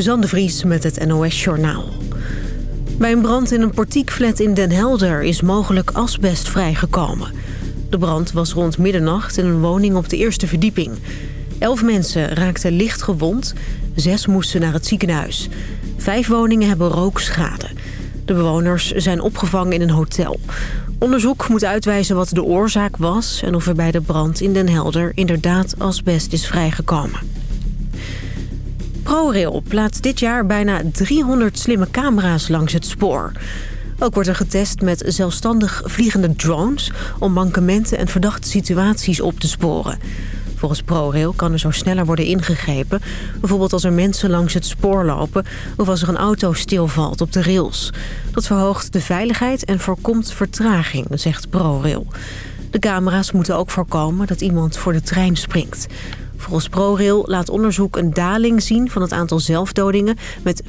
Suzanne Vries met het NOS Journaal. Bij een brand in een portiekflat in Den Helder is mogelijk asbest vrijgekomen. De brand was rond middernacht in een woning op de eerste verdieping. Elf mensen raakten licht gewond, zes moesten naar het ziekenhuis. Vijf woningen hebben rookschade. De bewoners zijn opgevangen in een hotel. Onderzoek moet uitwijzen wat de oorzaak was... en of er bij de brand in Den Helder inderdaad asbest is vrijgekomen. ProRail plaatst dit jaar bijna 300 slimme camera's langs het spoor. Ook wordt er getest met zelfstandig vliegende drones... om mankementen en verdachte situaties op te sporen. Volgens ProRail kan er zo sneller worden ingegrepen. Bijvoorbeeld als er mensen langs het spoor lopen... of als er een auto stilvalt op de rails. Dat verhoogt de veiligheid en voorkomt vertraging, zegt ProRail. De camera's moeten ook voorkomen dat iemand voor de trein springt. Volgens ProRail laat onderzoek een daling zien van het aantal zelfdodingen met 45%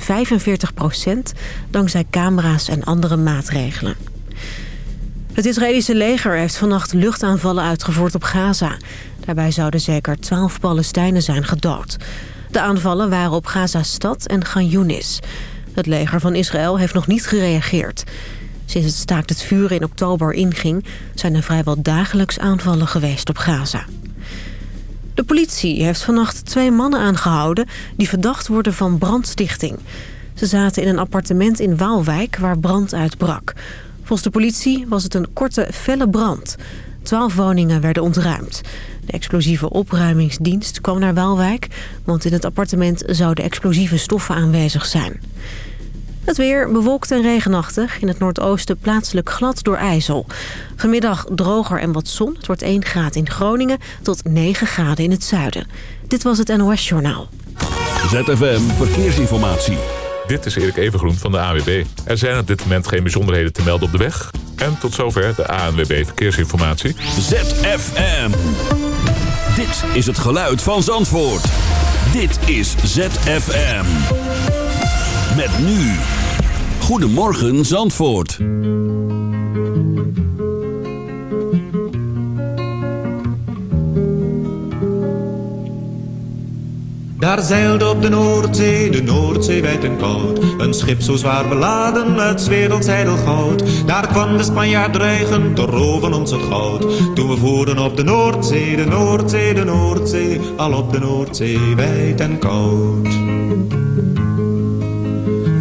dankzij camera's en andere maatregelen. Het Israëlische leger heeft vannacht luchtaanvallen uitgevoerd op Gaza. Daarbij zouden zeker 12 Palestijnen zijn gedood. De aanvallen waren op Gaza-stad en Gan Yunis. Het leger van Israël heeft nog niet gereageerd. Sinds het staakt het vuren in oktober inging... zijn er vrijwel dagelijks aanvallen geweest op Gaza. De politie heeft vannacht twee mannen aangehouden... die verdacht worden van brandstichting. Ze zaten in een appartement in Waalwijk waar brand uitbrak. Volgens de politie was het een korte, felle brand. Twaalf woningen werden ontruimd. De explosieve opruimingsdienst kwam naar Waalwijk... want in het appartement zouden explosieve stoffen aanwezig zijn. Het weer bewolkt en regenachtig. In het noordoosten plaatselijk glad door ijzel. Vanmiddag droger en wat zon. Het wordt 1 graad in Groningen tot 9 graden in het zuiden. Dit was het NOS Journaal. ZFM Verkeersinformatie. Dit is Erik Evengroen van de AWB. Er zijn op dit moment geen bijzonderheden te melden op de weg. En tot zover de ANWB Verkeersinformatie. ZFM. Dit is het geluid van Zandvoort. Dit is ZFM. Met nu. Goedemorgen Zandvoort. Daar zeilde op de Noordzee, de Noordzee wijd en koud. Een schip zo zwaar beladen met werelds goud. Daar kwam de Spanjaard dreigen te roven ons goud. Toen we voeren op de Noordzee, de Noordzee, de Noordzee. Al op de Noordzee wijd en koud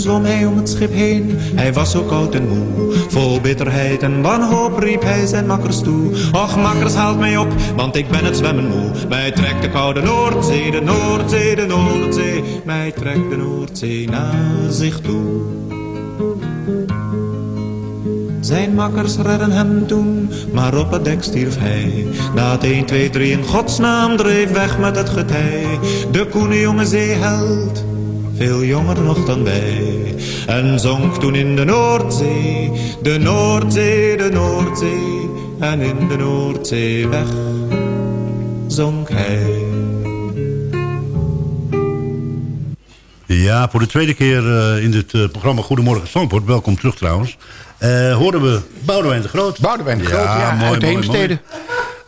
Zwom hij om het schip heen, hij was zo koud en moe. Vol bitterheid en wanhoop riep hij zijn makkers toe. Och makkers haalt mij op, want ik ben het zwemmen moe. Mij trekt de koude Noordzee, de Noordzee, de Noordzee. Mij trekt de Noordzee naar zich toe. Zijn makkers redden hem toen, maar op het dek stierf hij. Het 1, 2, 3 in godsnaam dreef weg met het getij. De koene jonge zeeheld veel jonger nog dan wij. En zonk toen in de Noordzee, de Noordzee, de Noordzee. En in de Noordzee weg zonk hij. Ja, voor de tweede keer uh, in dit uh, programma Goedemorgen Zandvoort. Welkom terug trouwens. Uh, hoorden we Boudewijn de Groot. Boudewijn de Groot, ja, ja mooi, uit de Heemstede.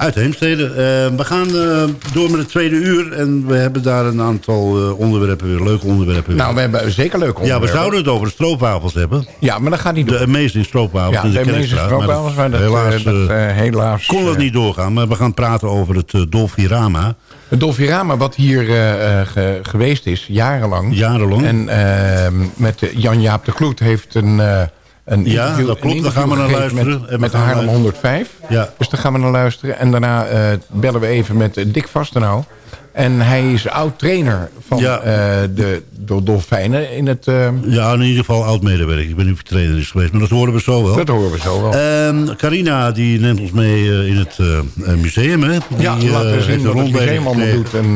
Uit Heemstede. Uh, we gaan uh, door met het tweede uur. En we hebben daar een aantal uh, onderwerpen weer. Leuke onderwerpen Nou, we hebben zeker leuke onderwerpen. Ja, we zouden het over de stroopwafels hebben. Ja, maar dat gaat niet door. De amazing stroopwafels ja, in de, de amazing stroopwafels. Maar dat, helaas, dat, helaas kon dat niet doorgaan. Maar we gaan praten over het Dolfirama. Het Dolfirama wat hier ge geweest is, jarenlang. Jarenlang. En ehm, met Jan-Jaap de Kloet heeft een een ja, dat klopt. Daar gaan we naar luisteren. Met, met Haarlem 105. Ja. Dus daar gaan we naar luisteren. En daarna uh, bellen we even met Dick Vastenau. En hij is oud-trainer van ja. uh, de, de Dolfijnen in het... Uh... Ja, in ieder geval oud-medewerker. Ik ben niet trainer is geweest, maar dat horen we zo wel. Dat horen we zo wel. Uh, Carina, die neemt ons mee uh, in het museum, hè? Die, ja, laten we zien wat het museum allemaal doet en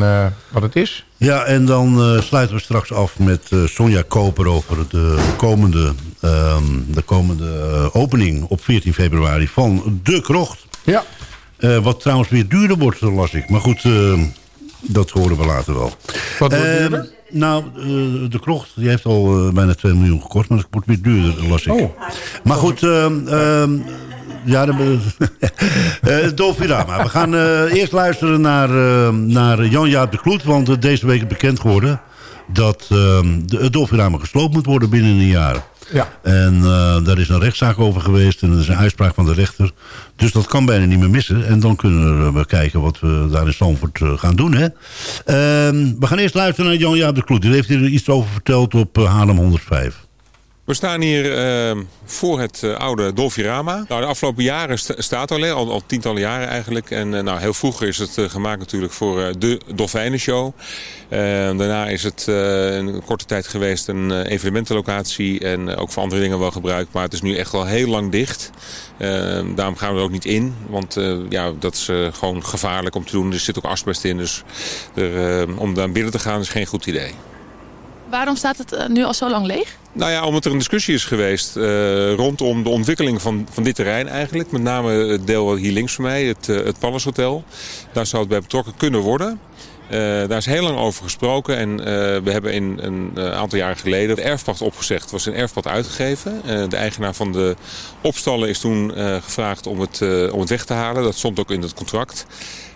wat het is. Ja, en dan sluiten we straks af met Sonja Koper over de komende, ehm, de komende opening op 14 februari van De Krocht. Ja. wat trouwens weer duurder wordt, las ik. Maar goed... Dat horen we later wel. Wat wordt duurder? Uh, nou, uh, de krocht die heeft al uh, bijna 2 miljoen gekost. Maar dat wordt weer duurder, las ik. Oh. Maar goed, ja, de, Dolfirama. We gaan eerst luisteren naar, naar Jan-Jaap de Kloet. Want deze week is bekend geworden dat de, het Dolfirama gesloopt moet worden binnen een jaar. Ja. En uh, daar is een rechtszaak over geweest en er is een uitspraak van de rechter. Dus dat kan bijna niet meer missen. En dan kunnen we kijken wat we daar in Stanford uh, gaan doen. Hè? Uh, we gaan eerst luisteren naar Jan-Jaap de Kloet. Die heeft hier iets over verteld op Haarlem 105. We staan hier uh, voor het uh, oude Dolfirama. Nou, de afgelopen jaren st staat al, al, al, tientallen jaren eigenlijk. En uh, nou, heel vroeger is het gemaakt natuurlijk voor de Dolfijnenshow. daarna is het een korte tijd geweest een evenementenlocatie. En ook voor andere dingen wel gebruikt. Maar het is nu echt al heel lang dicht. daarom gaan we er ook niet in. Want ja, dat is gewoon gevaarlijk om te doen. Er zit ook asbest in. Dus er, om daar binnen te gaan is geen goed idee. Waarom staat het nu al zo lang leeg? Nou ja, omdat er een discussie is geweest uh, rondom de ontwikkeling van, van dit terrein eigenlijk. Met name het deel hier links van mij, het, uh, het Palace Hotel. Daar zou het bij betrokken kunnen worden. Daar is heel lang over gesproken en we hebben in een aantal jaren geleden de erfpacht opgezegd. Het was een erfpacht uitgegeven. de eigenaar van de opstallen is toen gevraagd om het, om het weg te halen. Dat stond ook in het contract.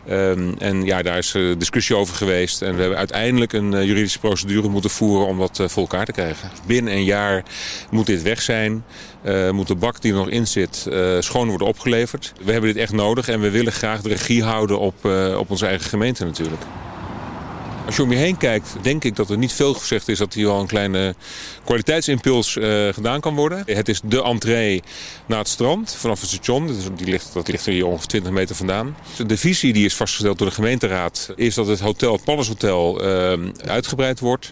Um, en ja, daar is uh, discussie over geweest. En we hebben uiteindelijk een uh, juridische procedure moeten voeren om dat uh, voor elkaar te krijgen. Binnen een jaar moet dit weg zijn. moet de bak die er nog in zit schoon worden opgeleverd. We hebben dit echt nodig en we willen graag de regie houden op, op onze eigen gemeente natuurlijk. Als je om je heen kijkt, denk ik dat er niet veel gezegd is dat hier al een kleine kwaliteitsimpuls uh, gedaan kan worden. Het is de entree naar het strand vanaf het station. Dat, is, die ligt, dat ligt er hier ongeveer 20 meter vandaan. De visie die is vastgesteld door de gemeenteraad is dat het hotel, het Palace Hotel, uh, uitgebreid wordt.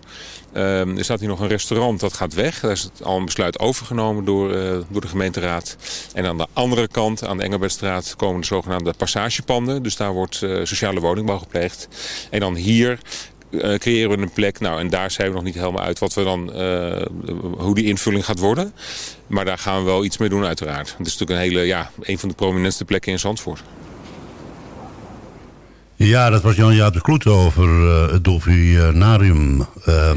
Uh, er staat hier nog een restaurant, dat gaat weg. Daar is al een besluit overgenomen door, uh, door de gemeenteraad. En aan de andere kant, aan de Engelbertstraat, komen de zogenaamde passagepanden. Dus daar wordt uh, sociale woningbouw gepleegd. En dan hier uh, creëren we een plek. Nou, en daar zijn we nog niet helemaal uit wat we dan, hoe die invulling gaat worden. Maar daar gaan we wel iets mee doen uiteraard. Het is natuurlijk een hele, ja, een van de prominentste plekken in Zandvoort. Ja, dat was Jan-Jaap de Kloet over uh, het Dolfinarium. Uh,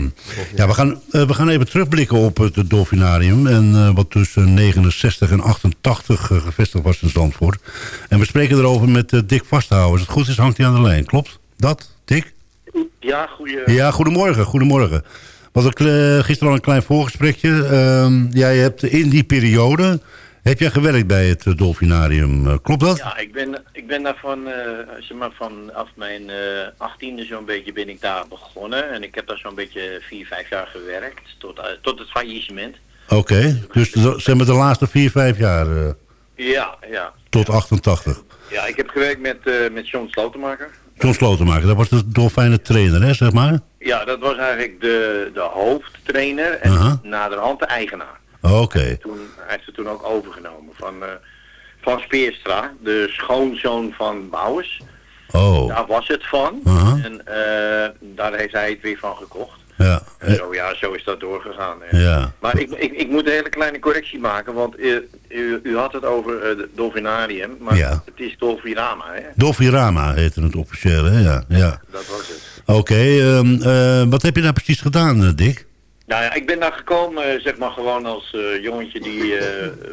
ja, we gaan, uh, we gaan even terugblikken op het Dolfinarium. En uh, wat tussen 69 en 88 gevestigd was in Zandvoort. En we spreken erover met Dick Vasthouden. Als het goed is, hangt hij aan de lijn. Klopt dat, Dick? Ja, goeie... ja goedemorgen. goedemorgen. Was er gisteren al een klein voorgesprekje. Ehm, jij hebt in die periode... Heb jij gewerkt bij het Dolfinarium? Klopt dat? Ja, ik ben, ik ben daar van, uh, zeg maar vanaf mijn uh, achttiende zo'n beetje ben ik daar begonnen. En ik heb daar zo'n beetje vier, vijf jaar gewerkt, tot, uh, tot het faillissement. Oké, okay. dus de, zeg maar de laatste vier, vijf jaar? ja, ja. Tot 88? Ja, ik heb gewerkt met, met John Slotenmaker. John Slotenmaker, dat was de dolfijnen trainer, hè, zeg maar? Ja, dat was eigenlijk de, de hoofdtrainer en -huh. naderhand de eigenaar. Oké. Okay. Toen hij heeft het toen ook overgenomen van, uh, van Speerstra, de schoonzoon van Bouwers. Oh. Daar was het van. Uh -huh. En uh, daar heeft hij het weer van gekocht. Ja. En zo, ja, zo is dat doorgegaan. Ja. Maar ik, ik, ik moet een hele kleine correctie maken, want u, u, u had het over het Dolfinarium, maar ja. het is Dolfirama, hè? Dolfirama heette het officieel, hè? Ja. ja. Dat was het. Oké, okay, um, uh, wat heb je daar precies gedaan, Dick? Nou ja, ik ben daar gekomen, eh, zeg maar gewoon als uh, jongetje die uh,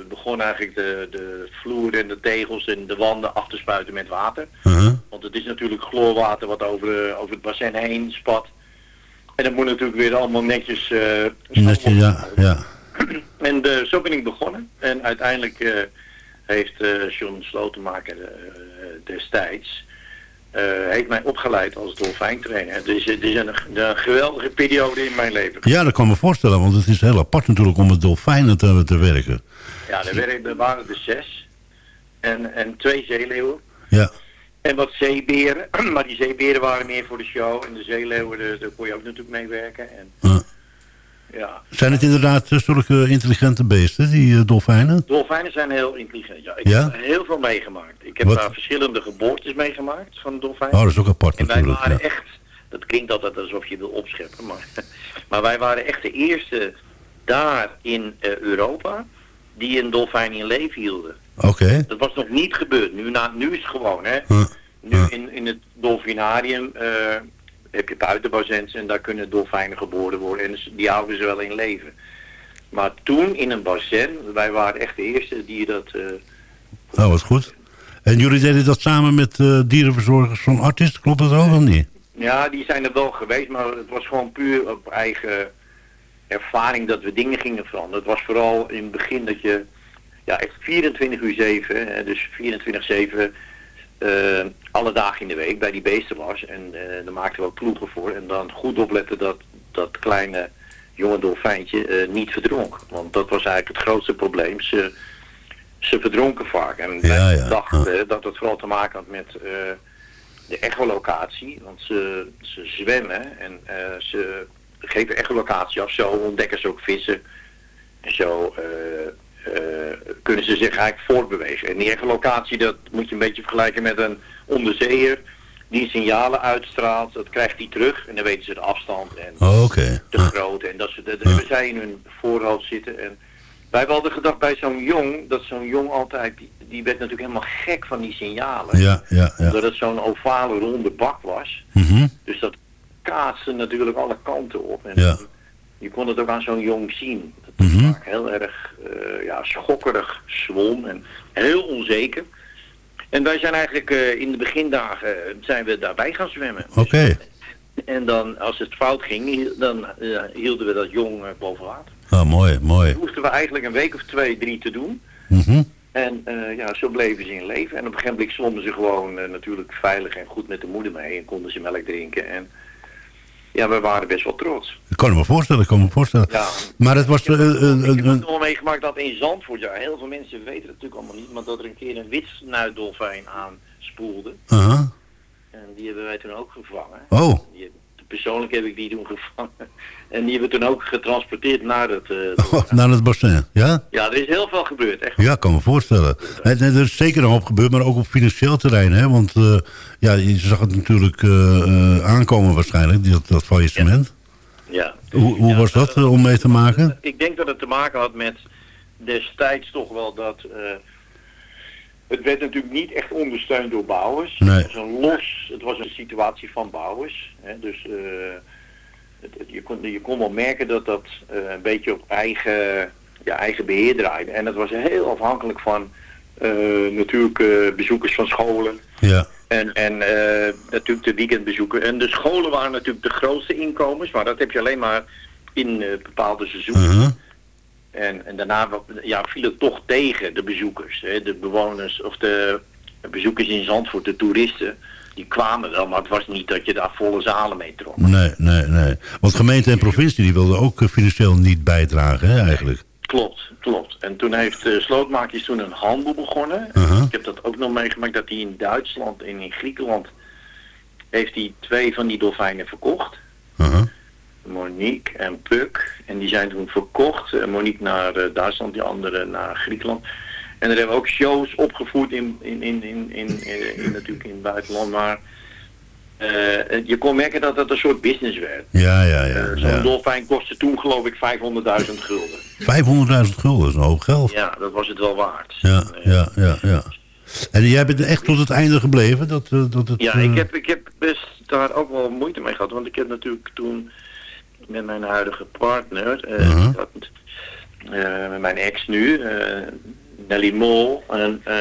begon eigenlijk de, de vloer en de tegels en de wanden af te spuiten met water. Uh-huh. Want het is natuurlijk chloorwater wat over, over het bassin heen spat. En dat moet natuurlijk weer allemaal netjes... netjes, ja, ja. En zo ben ik begonnen. En uiteindelijk heeft John Slotenmaker destijds heeft mij opgeleid als dolfijntrainer. Dus het is een, een, geweldige periode in mijn leven. Ja, dat kan me voorstellen, want het is heel apart natuurlijk om met dolfijnen te, te werken. Ja, er, werken, er waren er zes. En, en twee zeeleeuwen. Ja. En wat zeeberen, maar die zeeberen waren meer voor de show. En de zeeleeuwen, daar kon je ook natuurlijk meewerken. En, ja. Ja. Zijn het inderdaad uh, zulke intelligente beesten, die uh, dolfijnen? Dolfijnen zijn heel intelligent, ja. Ik ja? heb heel veel meegemaakt. Ik heb Wat? daar verschillende geboortes meegemaakt van dolfijnen. Oh, dat is ook apart en wij natuurlijk. waren ja. echt, dat klinkt altijd alsof je wil opscheppen, maar, maar wij waren echt de eerste daar in uh, Europa die een dolfijn in leven hielden. Oké. Dat was nog niet gebeurd. Nu, na, nu is het gewoon, hè. Huh. Nu Huh. in, in het dolfinarium uh, heb je buitenbazens en daar kunnen dolfijnen geboren worden. En dus die houden ze wel in leven. Maar toen in een bassin, wij waren echt de eerste die dat... Uh, Oh, wat goed. En jullie deden dat samen met uh, dierenverzorgers van Artis, klopt dat ook of niet? Ja, die zijn er wel geweest, maar het was gewoon puur op eigen ervaring dat we dingen gingen veranderen. Het was vooral in het begin dat je, ja echt 24 uur 7, hè, dus 24-7 uh, alle dagen in de week bij die beesten was. En uh, daar maakten we ook ploegen voor. En dan goed opletten dat dat kleine jonge dolfijntje uh, niet verdronk. Want dat was eigenlijk het grootste probleem. Ze, ze verdronken vaak. En wij ja. dachten dat het vooral te maken had met de echolocatie. Want ze, ze zwemmen en ze geven echolocatie af. Zo ontdekken ze ook vissen. En zo kunnen ze zich eigenlijk voortbewegen. En die echolocatie, dat moet je een beetje vergelijken met een onderzeeër die signalen uitstraalt, dat krijgt hij terug en dan weten ze de afstand en Oh, de grootte en dat, ze, dat hebben zij in hun voorhoofd zitten. En wij hebben altijd gedacht bij zo'n jong, dat zo'n jong altijd, die, die werd natuurlijk helemaal gek van die signalen. Ja, ja, ja. Dat het zo'n ovale ronde bak was. Mhm. Dus dat kaatste natuurlijk alle kanten op. En Ja. Je kon het ook aan zo'n jong zien. Dat vaak heel erg uh, ja, schokkerig zwom en heel onzeker. En wij zijn eigenlijk uh, in de begindagen uh, zijn we daarbij gaan zwemmen. Oké. En dan, als het fout ging, dan uh, hielden we dat jong boven water. Oh, mooi, mooi. Dat hoefden we eigenlijk een week of twee, drie te doen. Mhm. En uh, ja, zo bleven ze in leven. En op een gegeven moment zwommen ze gewoon natuurlijk veilig en goed met de moeder mee. En konden ze melk drinken. En ja, we waren best wel trots. Ik kan me voorstellen, ik kan me voorstellen. Ja. Maar het was... Ik heb, uh, ik heb het nog meegemaakt dat in Zandvoort, ja, heel veel mensen weten het natuurlijk allemaal niet, maar dat er een keer een witsnuitdolfijn aanspoelde. Uh -huh. En die hebben wij toen ook gevangen. Oh. Die, persoonlijk heb ik die toen gevangen. En die hebben toen ook getransporteerd naar het... Uh, oh, naar het bassin, ja? Ja, er is heel veel gebeurd, echt. Ja, ik kan me voorstellen. Er, er is zeker een hoop gebeurd, maar ook op financieel terrein, hè? Want uh, ja, je zag het natuurlijk uh, aankomen waarschijnlijk, dat, dat faillissement. Ja. ja. Hoe, hoe ja, was dat om mee te maken? Ik denk dat het te maken had met destijds toch wel dat... Het werd natuurlijk niet echt ondersteund door bouwers. Nee. Het was een los, het was een situatie van bouwers. Hè, dus uh, het, het, je, kon, je kon wel merken dat dat uh, een beetje op eigen, ja, eigen beheer draaide. En het was heel afhankelijk van uh, natuurlijk bezoekers van scholen. Ja. En, en natuurlijk de weekendbezoeken. En de scholen waren natuurlijk de grootste inkomens, maar dat heb je alleen maar in bepaalde seizoenen. -huh. En, en daarna ja, viel het toch tegen de bezoekers. Hè? De bewoners of de bezoekers in Zandvoort, de toeristen, die kwamen wel, maar het was niet dat je daar volle zalen mee trok. Nee, nee, nee. Want gemeente en provincie die wilden ook financieel niet bijdragen, hè, eigenlijk. Klopt, klopt. En toen heeft uh, toen een handel begonnen. Uh -huh. Ik heb dat ook nog meegemaakt dat hij in Duitsland en in Griekenland heeft hij twee van die dolfijnen verkocht. Uh -huh. Monique en Puk. En die zijn toen verkocht. Monique naar uh, Duitsland, die andere naar Griekenland. En er hebben we ook shows opgevoerd in, in, in, in, in, in, in natuurlijk in het buitenland. Maar uh, je kon merken dat het een soort business werd. Ja, ja, ja. Uh, Zo'n ja. dolfijn kostte toen geloof ik 500.000 gulden. 500.000 gulden is een hoop geld. Ja, dat was het wel waard. Ja, ja, ja, ja. En jij bent echt tot het einde gebleven? Dat, dat het, ja, ik heb, ik heb best daar ook wel moeite mee gehad. Want ik heb natuurlijk toen met mijn huidige partner, eh, Mhm. dat, eh, met mijn ex nu, eh, Nelly Mol. En, eh,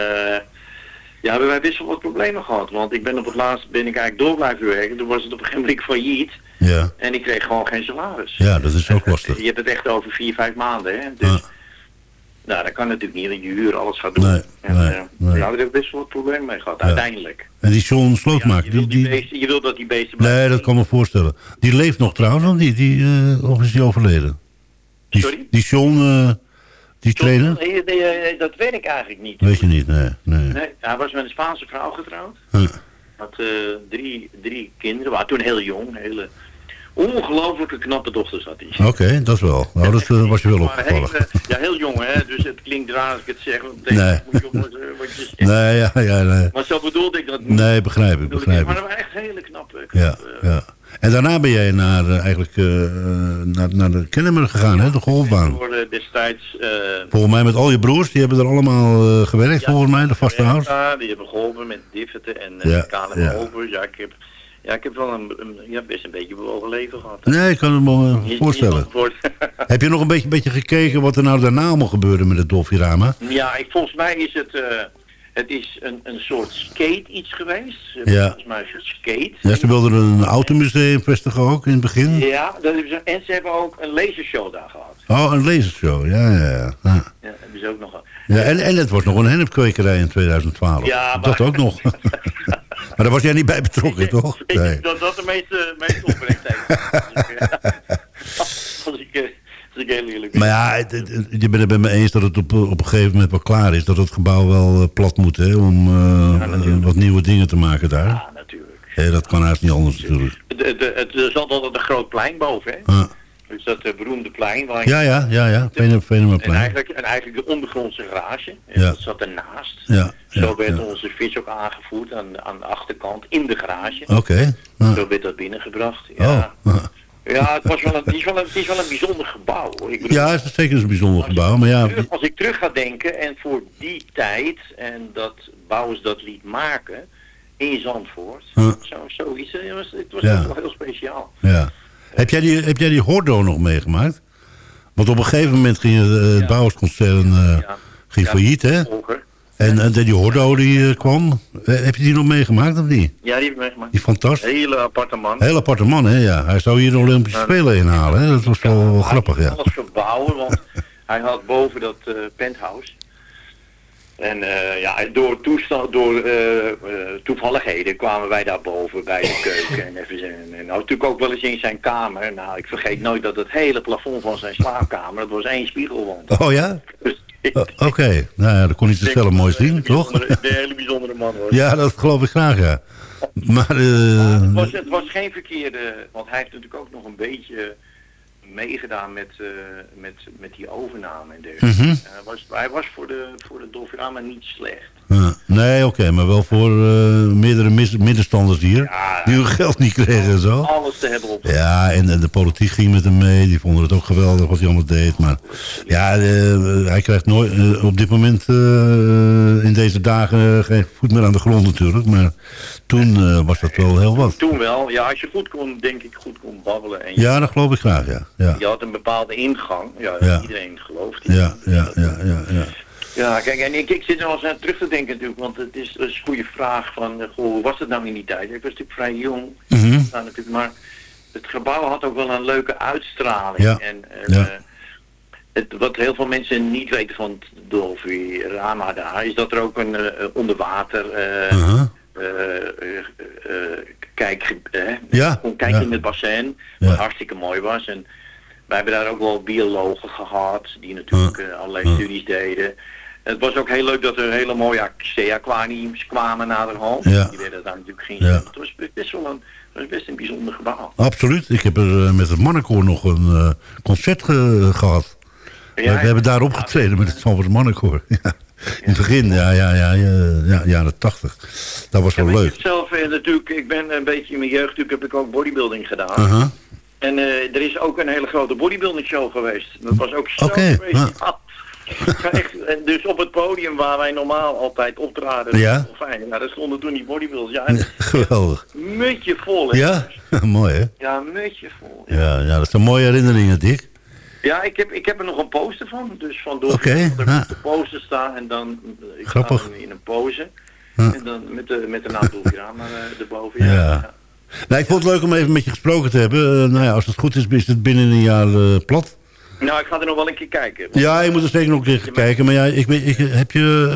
ja, hebben wij best wel wat problemen gehad. Want ik ben op het laatst ben ik eigenlijk door blijven werken. Toen was het op een gegeven moment failliet. Ja, En ik kreeg gewoon geen salaris. ja dat is ook lastig. Je hebt het echt over vier, vijf maanden. Hè? Dus. Nou, dat kan natuurlijk niet. dat Je huur alles gaat doen. Nee, en, nee, nee. Daar hebben we best wel wat problemen mee gehad, uiteindelijk. En die John Ja, Slootmaker, je, wil die, beesten, je wil dat die beesten blijven Nee, dat kan me voorstellen. Die leeft nog trouwens, want die, die, eh, of is die overleden? Die, Sorry? Die John, eh, die trainer? Nee, nee, dat weet ik eigenlijk niet. Weet je niet, nee. nee. Nee, hij was met een Spaanse vrouw getrouwd. Huh. Had eh, drie, drie kinderen, waren toen heel jong. Hele ongelooflijke knappe dochters had hij. Oké, dat is wel. Nou, dat eh, was je wel opgevallen. hele- ja, heel jong hè, dus het klinkt raar als ik het zeg. want Nee. moet je opletten wat je zegt. Nee, ja, ja, nee. Maar zo bedoelde ik dat niet. Nee, begrijp ik, begrijp ik. Maar dat waren echt hele knappe. Ja, knappe ja. En daarna ben jij naar, eh, eigenlijk, eh, naar, naar de Kennemer gegaan, hè, de golfbaan. Voor eh, destijds... eh, Volgens mij met al je broers, die hebben er allemaal eh, gewerkt, Ja. volgens mij, de vaste house. Ja, die hebben geholpen met Diffeten en Ja. Overs. Ja, ik heb, ja, ik heb wel een, een- ja, best een beetje bewogen leven gehad. Nee, ik kan het me eh, voorstellen. Heb je nog een beetje, beetje gekeken wat er nou daarna allemaal gebeurde met het Dolfirama? ja, ik, volgens mij is het, eh, het is een, een soort skate iets geweest. Ja. Volgens mij is het skate. Ja, ze wilden een automuseum vestigen ook in het begin. Ja, dat hebben ze, en ze hebben ook een lasershow daar gehad. Oh, een lasershow, ja, ja, ja. ja. Ja, hebben ze ook nog. ja en, en het was nog een hennepkwekerij in 2012. Ja, maar- Dat ook nog. maar daar was jij niet bij betrokken, toch? Ik Nee. dat dat de meeste, meeste opbrengst heeft. Als ik, eh, als ik heel eerlijk ben. Maar ja, het- je bent het met me eens dat het op, op een gegeven moment wel klaar is. Dat het gebouw wel eh, plat moet, hè, om eh, eh, wat nieuwe dingen te maken daar. Ja, natuurlijk. Hè, dat kan haast niet anders natuurlijk. Het, het, het, er zat altijd een groot plein boven, hè? Ah. Dus dat eh, beroemde plein waar ja, ja, ja, ja. Vene- En eigenlijk, en eigenlijk de ondergrondse garage. Ja. Dat zat ernaast. Ja, Zo ja, werd ja. onze vis ook aangevoerd aan, aan de achterkant in de garage. Oké. ah. Zo werd dat binnengebracht. Ja, Oh. ah. ja het, was wel een, het, is wel een, het is wel een bijzonder gebouw. hoor. Ik bedoel, Ja, het is zeker een bijzonder gebouw. Maar ja, als ik terug ga denken en voor die tijd en dat Bouwers dat liet maken in Zandvoort. Zo, zoiets. Het was, het was Ja. wel heel speciaal. ja. Heb jij die, heb jij die Hordo nog meegemaakt? Want op een gegeven moment ging het, eh, het Ja. Bouwersconcern eh, ging failliet, hè? En, en die Hordo die eh, kwam. Eh, heb je die nog meegemaakt of niet? Ja, die heb ik meegemaakt. Die fantastisch. Hele aparte man. Heel aparte man, hè? Ja. Hij zou hier de Olympische. Spelen inhalen, hè? Dat was wel, wel grappig, Hij ja. kon alles verbouwen, want hij had boven dat eh, penthouse. En eh, ja, door, toestand, door eh, eh, toevalligheden kwamen wij daar boven bij de keuken. En, even, en natuurlijk ook wel eens in zijn kamer. Nou, ik vergeet nooit dat het hele plafond van zijn slaapkamer, dat was één spiegelwand. Oh ja? Dus, Oké. Nou ja, dat kon hij zichzelf mooi zien, toch? Een hele bijzondere man hoor. Ja, dat geloof ik graag, ja. Maar, het, was, het was geen verkeerde, want hij heeft natuurlijk ook nog een beetje meegedaan met, eh, met, met die overname en dergelijke. Mhm. hij, was, hij was voor de, voor de Dolfirama niet slecht. ja. nee, oké, maar wel voor eh, meerdere mis- middenstanders hier. Ja. Die hun geld niet kregen en zo. Alles te hebben op. Ja, en, en de politiek ging met hem mee. Die vonden het ook geweldig wat hij allemaal deed. Maar ja, eh, hij krijgt nooit, eh, op dit moment eh, in deze dagen geen voet meer aan de grond natuurlijk. Maar toen eh, was dat wel heel wat. Toen wel, ja, als je goed kon, denk ik, goed kon babbelen. En je, Ja, dat geloof ik graag, ja. Ja, je had een bepaalde ingang. Ja, Ja. iedereen gelooft ja, ja, ja, ja. ja. Ja, kijk, en ik, ik zit er wel eens aan terug te denken natuurlijk, want het is, een goede vraag van, eh, goh, hoe was het nou in die tijd? Ik was natuurlijk vrij jong, nou, natuurlijk, maar het gebouw had ook wel een leuke uitstraling. Ja, En, eh, ja. het, wat heel veel mensen niet weten van het Dolphy Rama daar, is dat er ook een onderwater. Eh, eh, eh, kijk, Ja, kon kijken ja. in het bassin, wat hartstikke mooi was. En wij hebben daar ook wel biologen gehad, die natuurlijk allerlei studies deden. Het was ook heel leuk dat er hele mooie sea-aquariums kwamen naderhand. Ja. Die werden daar natuurlijk geen... Ja. Het was best wel een, het was best een bijzonder gebouw. Absoluut. Ik heb er met het mannenkoor nog een concert ge- gehad. Ja, we, we hebben daar opgetreden met het Zalvers mannenkoor. Ja. In het begin, ja, ja, ja, ja, ja jaren tachtig. Dat was Ja, wel leuk. zelf eh, natuurlijk, ik ben een beetje in mijn jeugd, natuurlijk heb ik ook bodybuilding gedaan. Uh-huh. En eh, er is ook een hele grote bodybuilding show geweest. Dat was ook zo speciaal. ga echt, en dus op het podium waar wij normaal altijd optraden. Ja. Fijn. Nou, daar stonden toen die bodybuilders. Ja, Geweldig. mutje vol. hè. Ja? Mooi, hè? Ja, mutje vol. Ja, ja, dat zijn mooie herinneringen, Dick. Ja, ik heb, ik heb er nog een poster van. Dus van door ja. op de poster sta en dan eh, ik Grappig. sta dan in een pose. Ja. En dan met de, met de naam Dolfirama uh, erboven. Ja. Ja. Nou, ik vond het leuk om even met je gesproken te hebben. Eh, nou ja, als het goed is, is het binnen een jaar eh, plat. Nou, ik ga er nog wel een keer kijken. Ja, je moet er zeker nog een keer kijken. Maar ja, ik, ik, heb je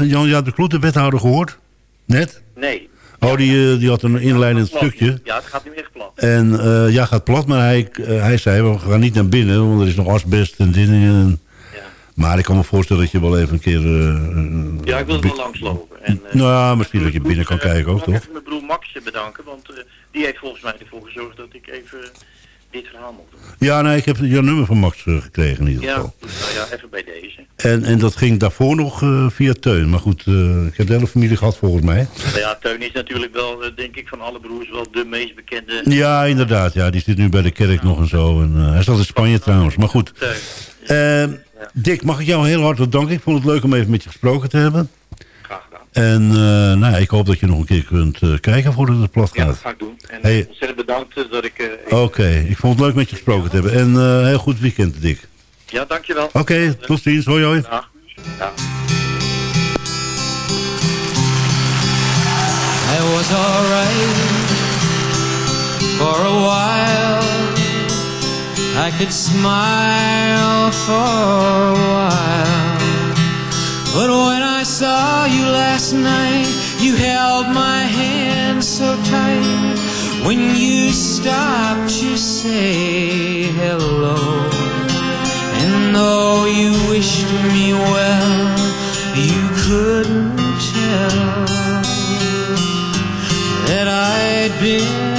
eh Jan-Jaap de Kloet, de wethouder, gehoord? Net? Nee. Oh, die, eh, die had een inleidend Plat. stukje. Ja, het gaat nu echt plat. En eh, ja, gaat plat, maar hij, eh, hij zei, we gaan niet naar binnen, want er is nog asbest en dingen. En... Maar ik kan me voorstellen dat je wel even een keer... eh, Ja, ik wil er wel langslopen. En, nou, ja, misschien dat je binnen kan kijken ook, mag ik toch? even mijn broer Max bedanken, want die heeft volgens mij ervoor gezorgd dat ik even dit verhaal doen. Ja, nee, ik heb je nummer van Max eh, gekregen in ieder Ja, geval. nou ja, even bij deze. En, en dat ging daarvoor nog eh, via Teun. Maar goed, eh, ik heb de hele familie gehad volgens mij. Ja, Teun is natuurlijk wel, denk ik, van alle broers wel de meest bekende. Ja, inderdaad. Ja, die zit nu bij de kerk nog en zo. En, hij zat in Spanje trouwens. Maar goed. Eh, Dick, mag ik jou heel hartelijk danken. Ik vond het leuk om even met je gesproken te hebben. En eh, nou, ja, ik hoop dat je nog een keer kunt eh, kijken voordat het plat Ja, dat gaat. ga ik doen. En Hey. ontzettend bedankt eh, dat ik... eh, even- Oké, ik vond het leuk met je gesproken te hebben. En eh, heel goed weekend, Dick. Ja, dankjewel. Oké, tot ziens. Hoi, hoi. Dag. Dag. I was alright for a while. I could smile for a while. But when I saw you last night, you held my hand so tight. When you stopped to say hello. And though you wished me well, you couldn't tell that I'd been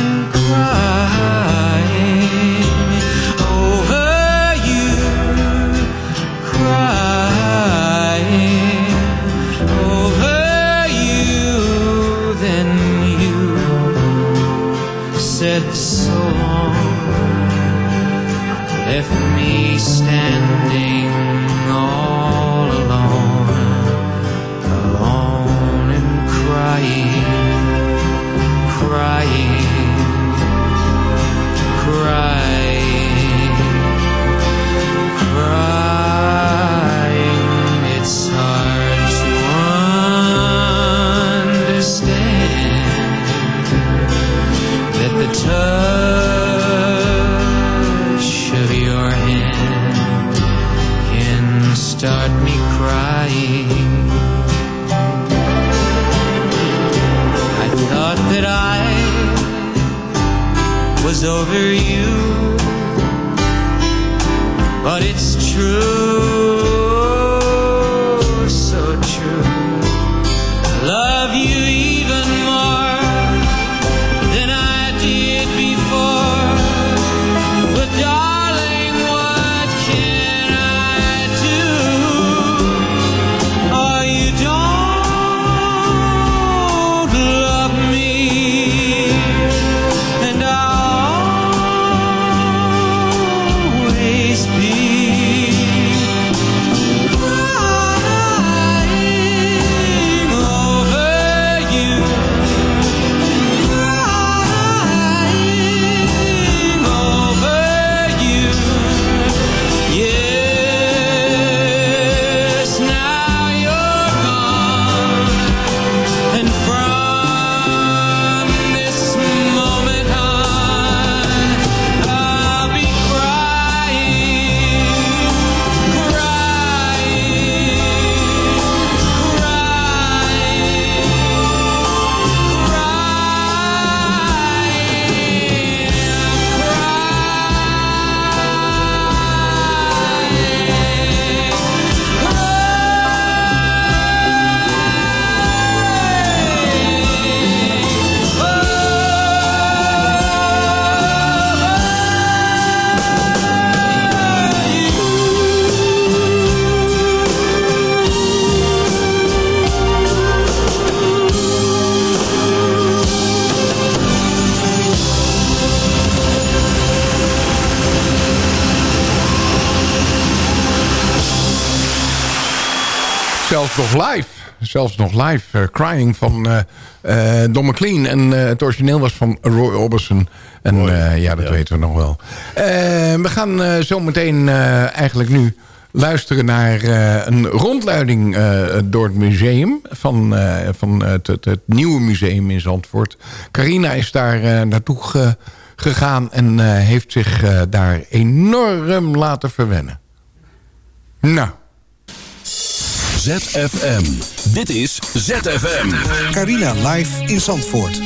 start me crying. I thought that I was over you, but it's true, zelfs nog live. Zelfs nog live. eh, Crying van eh Don McLean. En het origineel was van Roy Orbison. En ja, dat weten we nog wel. We gaan zo meteen eigenlijk nu luisteren naar een rondleiding door het museum. Van, van het, het, het nieuwe museum in Zandvoort. Carina is daar naartoe ge- gegaan. En heeft zich daar enorm laten verwennen. Nou. ZFM. Dit is ZFM. Carina live in Zandvoort.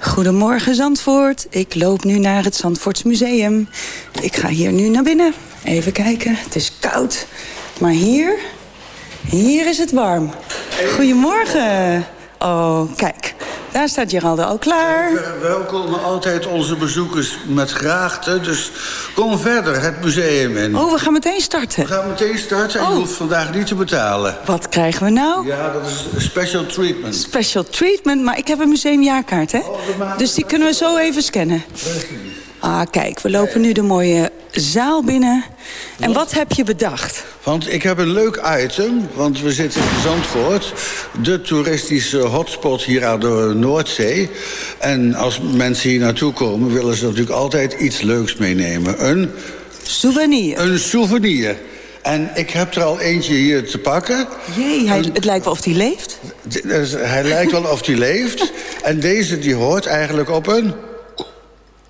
Goedemorgen Zandvoort. Ik loop nu naar het Zandvoorts Museum. Ik ga hier nu naar binnen. Even kijken. Het is koud. Maar hier, hier is het warm. Goedemorgen. Oh, kijk. Daar staat Geraldo al klaar. We welkomen altijd onze bezoekers met graagte. Dus kom verder, het museum in. Oh, we gaan meteen starten. We gaan meteen starten en je hoeft vandaag niet te betalen. Wat krijgen we nou? Ja, dat is special treatment. Special treatment, maar ik heb een museumjaarkaart, hè? Dus die kunnen we zo even scannen. Ah, kijk, we lopen nu de mooie zaal binnen. En wat heb je bedacht? Want ik heb een leuk item, want we zitten in Zandvoort. De toeristische hotspot hier aan de Noordzee. En als mensen hier naartoe komen, willen ze natuurlijk altijd iets leuks meenemen. Een... Souvenir. Een souvenir. En ik heb er al eentje hier te pakken. Jee, hij, het lijkt wel of hij leeft. Dus hij lijkt wel of hij leeft. En deze die hoort eigenlijk op een...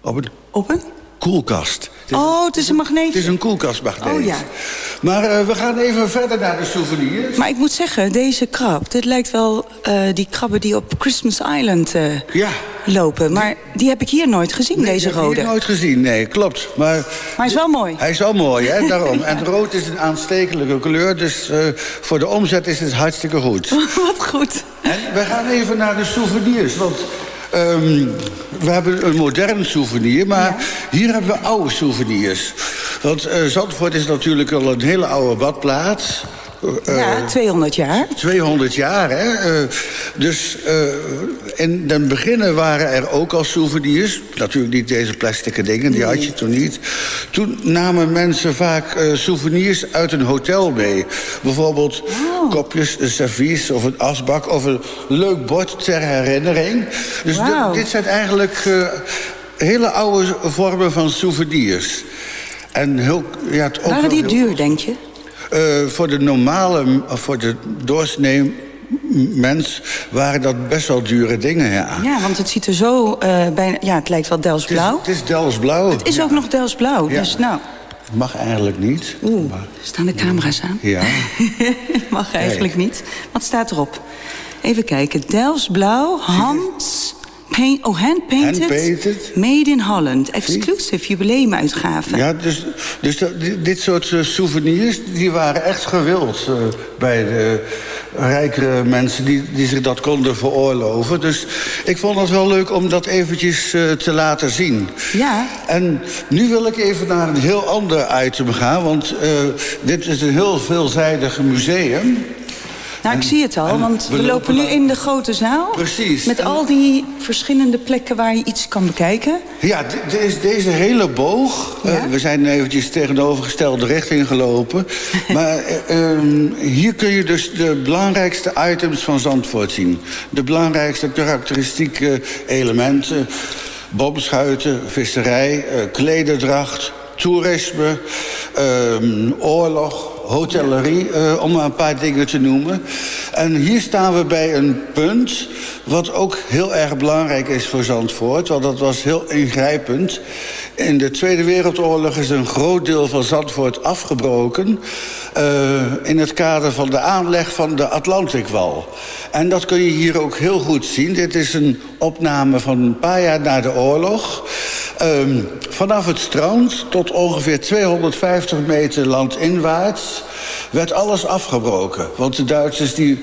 Op een... Op een? Koelkast. Oh, het is een magneet. Het is een koelkastmagneet. Oh ja. Maar eh, we gaan even verder naar de souvenirs. Maar ik moet zeggen, deze krab, dit lijkt wel eh, die krabben die op Christmas Island eh, Ja. lopen. Maar die heb ik hier nooit gezien, deze Die heb ik rode. hier nooit gezien, nee, klopt. Maar, Maar hij is wel mooi. hij is wel mooi, hè, daarom. En rood is een aanstekelijke kleur, dus voor de omzet is het hartstikke goed. Wat goed. En we gaan even naar de souvenirs, want... ehm, we hebben een modern souvenir, maar hier hebben we oude souvenirs. Want eh, Zandvoort is natuurlijk al een hele oude badplaats. Eh, ja, 200 jaar. 200 jaar, hè? Eh, dus eh, in den beginnen waren er ook al souvenirs. Natuurlijk niet deze plastic dingen, die had je toen niet. Toen namen mensen vaak eh, souvenirs uit een hotel mee. Bijvoorbeeld kopjes, een servies of een asbak... of een leuk bord ter herinnering. Dus dit- zijn eigenlijk eh, hele oude vormen van souvenirs. En heel, ja, het ook Waren die heel- duur, denk je? Eh, voor de normale, of voor de doorsnee mens waren dat best wel dure dingen, ja. Ja, want het ziet er zo eh, bijna... Ja, het lijkt wel Dels blauw. Het is Dels blauw. Het is ook nog Dels blauw, Ja. dus nou... Mag eigenlijk niet. Oeh, staan de camera's aan? Ja. Mag eigenlijk niet. Wat staat erop? Even kijken. Delfts blauw, hand... Paint, oh, hand-painted. Made in Holland. Exclusive jubileumuitgave. Ja, dus, dus dat- dit, soort eh, souvenirs die waren echt gewild eh, bij de rijkere mensen die, die zich dat konden veroorloven. Dus ik vond het wel leuk om dat eventjes eh, te laten zien. Ja. En nu wil ik even naar een heel ander item gaan, want dit is een heel veelzijdig museum. Nou, ik zie het al, want we, we lopen lopen nu in de grote zaal. Precies. Met al die verschillende plekken waar je iets kan bekijken. Ja, d- deze, deze hele boog. eh, we zijn eventjes tegenovergestelde richting gelopen. maar eh, ehm, hier kun je dus de belangrijkste items van Zandvoort zien. De belangrijkste karakteristieke elementen. Bomschuiten, visserij, eh, klederdracht, toerisme, ehm, oorlog, hotellerie, eh, om maar een paar dingen te noemen. En hier staan we bij een punt wat ook heel erg belangrijk is voor Zandvoort... want dat was heel ingrijpend. In de Tweede Wereldoorlog is een groot deel van Zandvoort afgebroken... eh, in het kader van de aanleg van de Atlantikwal. En dat kun je hier ook heel goed zien. Dit is een opname van een paar jaar na de oorlog... Ehm, vanaf het strand tot ongeveer 250 meter landinwaarts werd alles afgebroken. Want de Duitsers die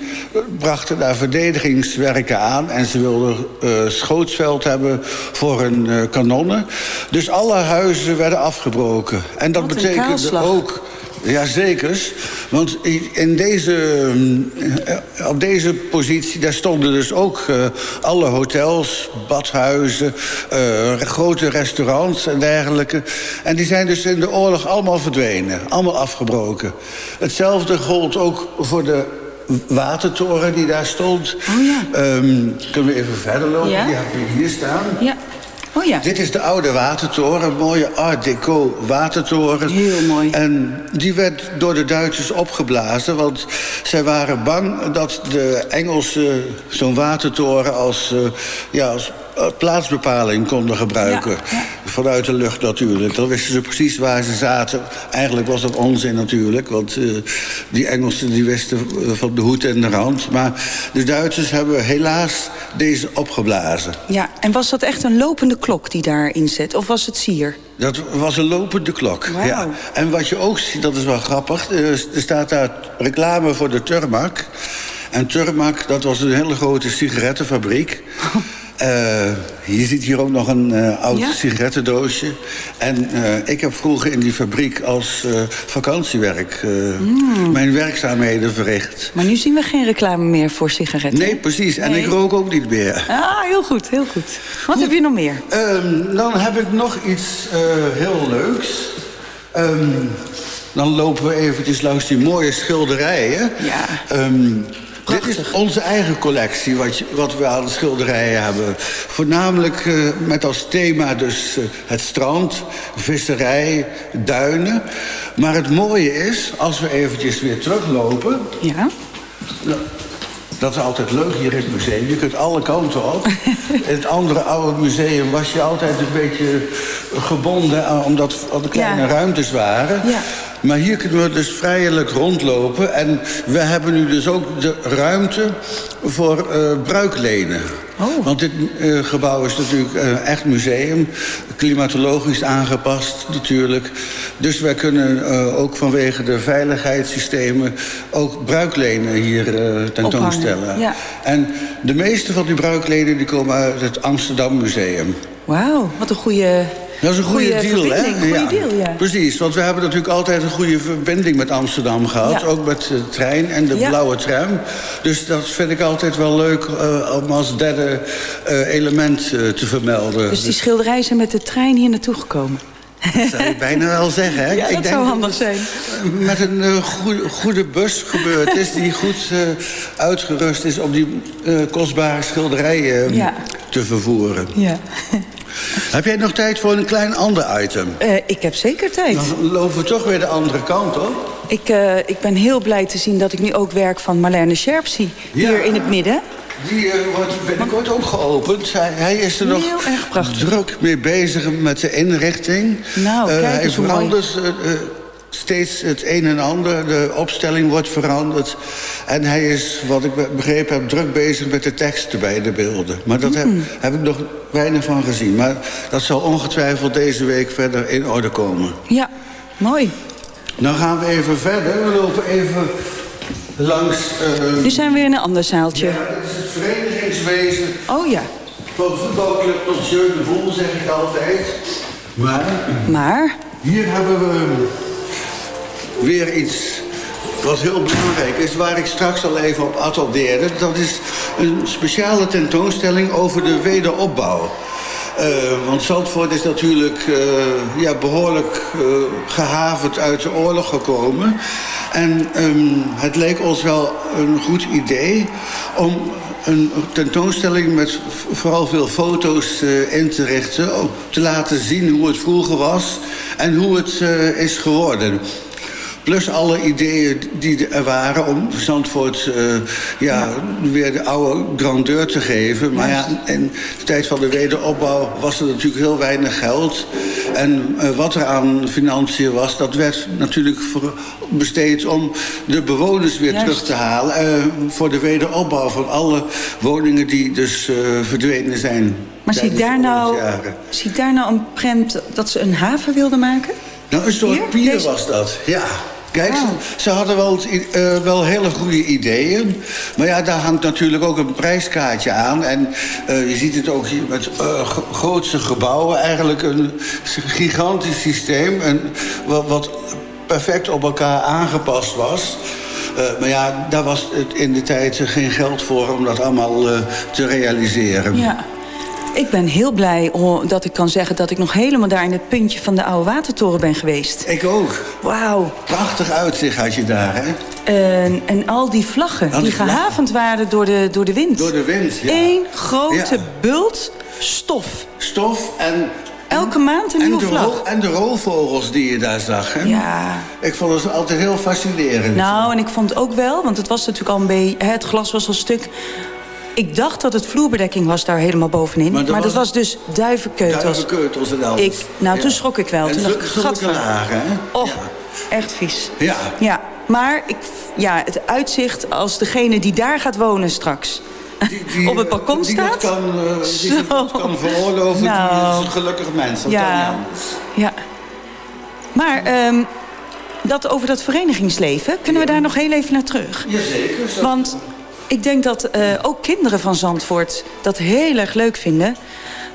brachten daar verdedigingswerken aan... en ze wilden eh, schootsveld hebben voor hun eh, kanonnen. Dus alle huizen werden afgebroken. En dat betekende ook Ja, zeker. Want in deze, eh, op deze positie, daar stonden dus ook eh, alle hotels, badhuizen, eh, grote restaurants en dergelijke. En die zijn dus in de oorlog allemaal verdwenen, allemaal afgebroken. Hetzelfde gold ook voor de watertoren die daar stond. Oh ja. Ehm, kunnen we even verder lopen? Ja. Die hebben we hier staan. Ja. Oh ja. Dit is de oude watertoren, een mooie art deco watertoren. Heel mooi. En die werd door de Duitsers opgeblazen, want zij waren bang dat de Engelsen zo'n watertoren als, eh, ja, als plaatsbepaling konden gebruiken. Vanuit de lucht natuurlijk. Dan wisten ze precies waar ze zaten. Eigenlijk was dat onzin natuurlijk, want eh, die Engelsen die wisten eh, van de hoed en de rand. Maar de Duitsers hebben helaas deze opgeblazen. Ja, en was dat echt een lopende klok die daarin zet? Of was het sier? Dat was een lopende klok. Ja. En wat je ook ziet, dat is wel grappig. Er er staat daar reclame voor de Turmac. En Turmac, dat was een hele grote sigarettenfabriek. Eh, je ziet hier ook nog een eh, oud Ja? sigarettendoosje. En eh, ik heb vroeger in die fabriek als eh, vakantiewerk eh, Mm. mijn werkzaamheden verricht. Maar nu zien we geen reclame meer voor sigaretten. Nee, precies. En Nee. ik rook ook niet meer. Ah, heel goed, heel goed. Wat heb je nog meer? Ehm, dan heb ik nog iets eh, heel leuks. Ehm, dan lopen we eventjes langs die mooie schilderijen. Ja. Dit is onze eigen collectie, wat, wat we aan schilderijen hebben. Voornamelijk eh, met als thema dus eh, het strand, visserij, duinen. Maar het mooie is, als we eventjes weer teruglopen... Ja. Dat is altijd leuk hier in het museum. Je kunt alle kanten op. In het andere oude museum was je altijd een beetje gebonden... omdat het kleine Ja. ruimtes waren. Ja. Maar hier kunnen we dus vrijelijk rondlopen. En we hebben nu dus ook de ruimte voor eh, bruiklenen. Oh. Want dit eh, gebouw is natuurlijk een echt museum. Klimatologisch aangepast natuurlijk. Dus wij kunnen eh, ook vanwege de veiligheidssystemen... ook bruiklenen hier eh, tentoonstellen. Ja. En de meeste van die bruiklenen die komen uit het Amsterdam Museum. Wauw, wat een goede... Dat is een goede deal, hè? deal, ja. Precies, want we hebben natuurlijk altijd een goede verbinding met Amsterdam gehad. Ja. Ook met de trein en de Ja. blauwe tram. Dus dat vind ik altijd wel leuk eh, om als derde eh, element eh, te vermelden. Dus die schilderijen zijn met de trein hier naartoe gekomen. Dat zou je bijna wel zeggen, hè? Ja, dat zou handig zijn. met een goede, goede bus gebeurd is... die goed uitgerust is om die kostbare schilderijen Ja. te vervoeren. Ja. Heb jij nog tijd voor een klein ander item? Eh, ik heb zeker tijd. Dan lopen we toch weer de andere kant op. Ik, eh, ik ben heel blij te zien dat ik nu ook werk van Marlene Scherp zie. Ja. Hier in het midden. Die eh, wordt binnenkort ook geopend. Hij, hij is er nog Heel erg prachtig. druk mee bezig met de inrichting. Nou, kijk eens hoe mooi. Steeds het een en ander. De opstelling wordt veranderd. En hij is, wat ik be- begrepen heb, druk bezig met de teksten bij de beelden. Maar dat heb, Hmm. heb ik nog weinig van gezien. Maar dat zal ongetwijfeld deze week verder in orde komen. Ja, mooi. Dan gaan we even verder. We lopen even langs... eh, Nu zijn we weer in een ander zaaltje. ja, is het verenigingswezen Oh ja. van voetbalclub tot Jeu de Boel, zeg ik altijd. Maar Maar, hier hebben we weer iets wat heel belangrijk is... waar ik straks al even op attendeerde. Dat is een speciale tentoonstelling over de wederopbouw. Eh, want Zandvoort is natuurlijk eh, ja, behoorlijk eh, gehavend uit de oorlog gekomen. En ehm, het leek ons wel een goed idee om een tentoonstelling met vooral veel foto's in te richten. Om te laten zien hoe het vroeger was en hoe het is geworden. Plus alle ideeën die er waren om Zandvoort eh, ja, weer de oude grandeur te geven. Maar ja, in de tijd van de wederopbouw was er natuurlijk heel weinig geld. En eh, wat er aan financiën was, dat werd natuurlijk besteed om de bewoners weer Juist. terug te halen. eh, voor de wederopbouw van alle woningen die dus verdwenen zijn. maar zie tijdens daar, nou, oorlogsjaren. zie daar nou een prent dat ze een haven wilden maken? Nou, een soort Hier? pier Deze- was dat, ja. Kijk, ze, Wauw. ze hadden wel, eh, wel hele goede ideeën. Maar ja, daar hangt natuurlijk ook een prijskaartje aan. En eh, je ziet het ook hier met eh, gro- grootse gebouwen. Eigenlijk een gigantisch systeem. En wat, wat perfect op elkaar aangepast was. Maar ja, daar was het in de tijd geen geld voor om dat allemaal te realiseren. Ja. Ik ben heel blij dat ik kan zeggen dat ik nog helemaal daar in het puntje van de oude watertoren ben geweest. Ik ook. Wauw. Prachtig uitzicht had je daar, hè? En, en al die vlaggen Al die die vlaggen. gehavend waren door de, door de wind. Door de wind, ja. Eén grote Ja. bult stof. Stof en... Elke maand een en nieuwe vlag. En de roofvogels die je daar zag, hè? Ja. Ik vond het altijd heel fascinerend. Nou, en ik vond ook wel, want het was natuurlijk al een beetje... Het glas was al stuk. Ik dacht dat het vloerbedekking was daar helemaal bovenin. Maar Maar, dat was- dus duivenkeutels. Duivenkeutels en alles. Ik, nou, Ja. toen schrok ik wel. En toen dacht ik, lagen, hè? Oh, echt vies. Ja. Ja, maar ik, ja, het uitzicht als degene die daar gaat wonen straks... op het balkon die staat. Dat kan, eh, die dat kan veroorloven, Nou. die is een gelukkig mens. dat Ja, ja. ja. Maar ehm, dat over dat verenigingsleven, kunnen we daar nog heel even naar terug? Jazeker. zo- Want ik denk dat eh, ook kinderen van Zandvoort dat heel erg leuk vinden...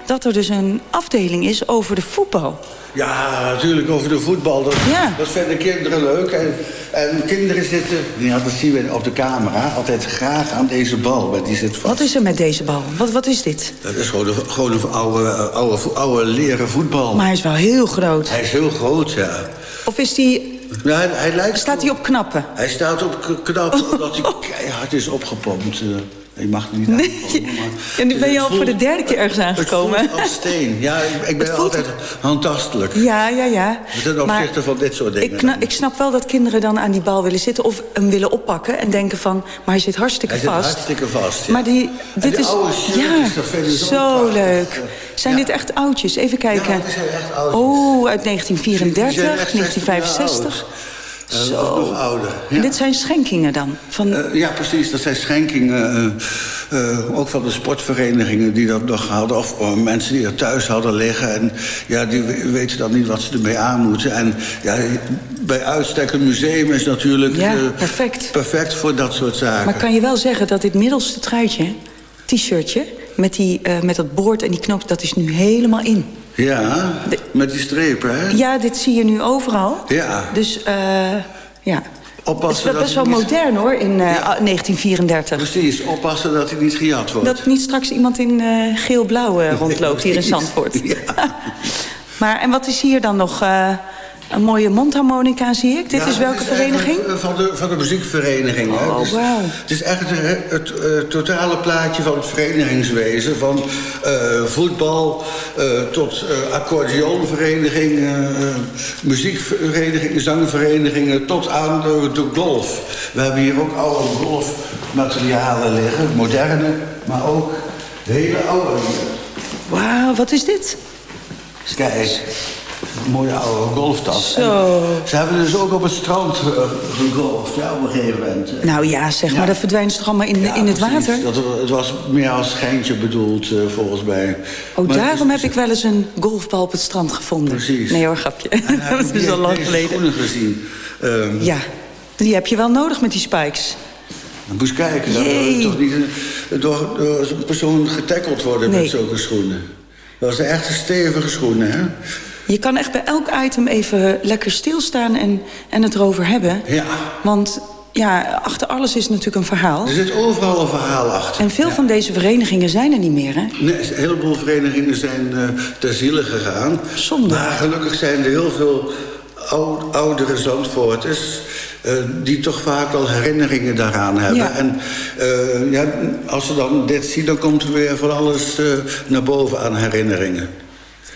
dat er dus een afdeling is over de voetbal. Ja, natuurlijk over de voetbal. Dat, Ja. dat vinden kinderen leuk. En, en kinderen zitten, ja, dat zien we op de camera, altijd graag aan deze bal. Want die zit vast. Wat is er met deze bal? Wat, wat is dit? Dat is gewoon een, gewoon een oude, oude, oude leren voetbal. Maar hij is wel heel groot. Hij is heel groot, ja. Of is die, ja hij, hij lijkt, staat hij op knappen? hij staat op k- knap omdat hij keihard is opgepompt. Je mag er niet aankomen, En nu ben je al voor de derde keer ergens aangekomen. Het voelt als steen. Ja, ik, ik ben voelt- altijd handtastelijk. Ja, ja, ja. Ten opzichte van dit soort dingen. Ik, ik snap wel dat kinderen dan aan die bal willen zitten... of hem willen oppakken en denken van... maar hij zit hartstikke Hij zit vast. hartstikke vast. ja. Maar die, dit die is... oude ook zo leuk. Zijn dit echt oudjes? Even kijken. Ja, zijn echt oudjes. Oh, uit Die 1934, zijn echt 60 jaar 1965. Eh, Zo. Of nog ouder. Ja. En dit zijn schenkingen dan? Van, Eh, ja, precies. Dat zijn schenkingen. eh, ook van de sportverenigingen die dat nog hadden. Of mensen die er thuis hadden liggen. En ja, die we- weten dan niet wat ze ermee aan moeten. En ja, bij uitstek een museum is natuurlijk Ja, perfect. perfect voor dat soort zaken. maar kan je wel zeggen dat dit middelste truitje, t-shirtje... met, die, met dat boord en die knoop, dat is nu helemaal in. Ja, met die strepen, hè? Ja, dit zie je nu overal. Ja. Dus eh ja. Oppassen het is best wel niet- modern hoor, in eh, 1934. Precies, oppassen dat hij niet gejat wordt. Dat niet straks iemand in eh, geel-blauw rondloopt hier in Zandvoort. maar en wat is hier dan nog? Eh, een mooie mondharmonica zie ik. Dit Ja, is welke het vereniging? eh, Van de, van de muziekvereniging. hè. Oh, Dus. Het is echt eh, het, eh, totale plaatje van het verenigingswezen. Van eh, voetbal eh, tot eh accordeonvereniging, eh, eh, muziekvereniging, zangverenigingen... tot aan de, de golf. We hebben hier ook oude golfmaterialen liggen. Moderne, maar ook hele oude. Wauw, wat is dit? Kijk, een mooie oude golftas. Zo. En Ze hebben dus ook op het strand eh, gegolfd, ja, op een gegeven moment. Nou ja, zeg maar, dat verdwijnt ze toch allemaal in, Ja, in het precies. water? Dat, het was meer als schijntje bedoeld, eh, volgens mij. Oh, Maar daarom heb ik wel eens een golfbal op het strand gevonden. Precies. Nee hoor, grapje. dat is al lang geleden. schoenen gezien. Ehm, Ja, die heb je wel nodig met die spikes. Dan moest kijken, dat er toch niet een- door, door zo'n persoon getackeld worden Nee. met zulke schoenen. Dat was echt een stevige schoenen, hè? Je kan echt bij elk item even lekker stilstaan en, en het erover hebben. Ja. Want ja, achter alles is natuurlijk een verhaal. Er zit overal een verhaal achter. En veel van deze verenigingen zijn er niet meer, hè? Nee, een heleboel verenigingen zijn eh ter ziele gegaan. Zonde. Maar gelukkig zijn er heel veel ou- oudere Zandvoorters... eh, die toch vaak wel herinneringen daaraan hebben. Ja. En eh, ja, als ze dan dit zien, dan komt er weer van alles naar boven aan herinneringen.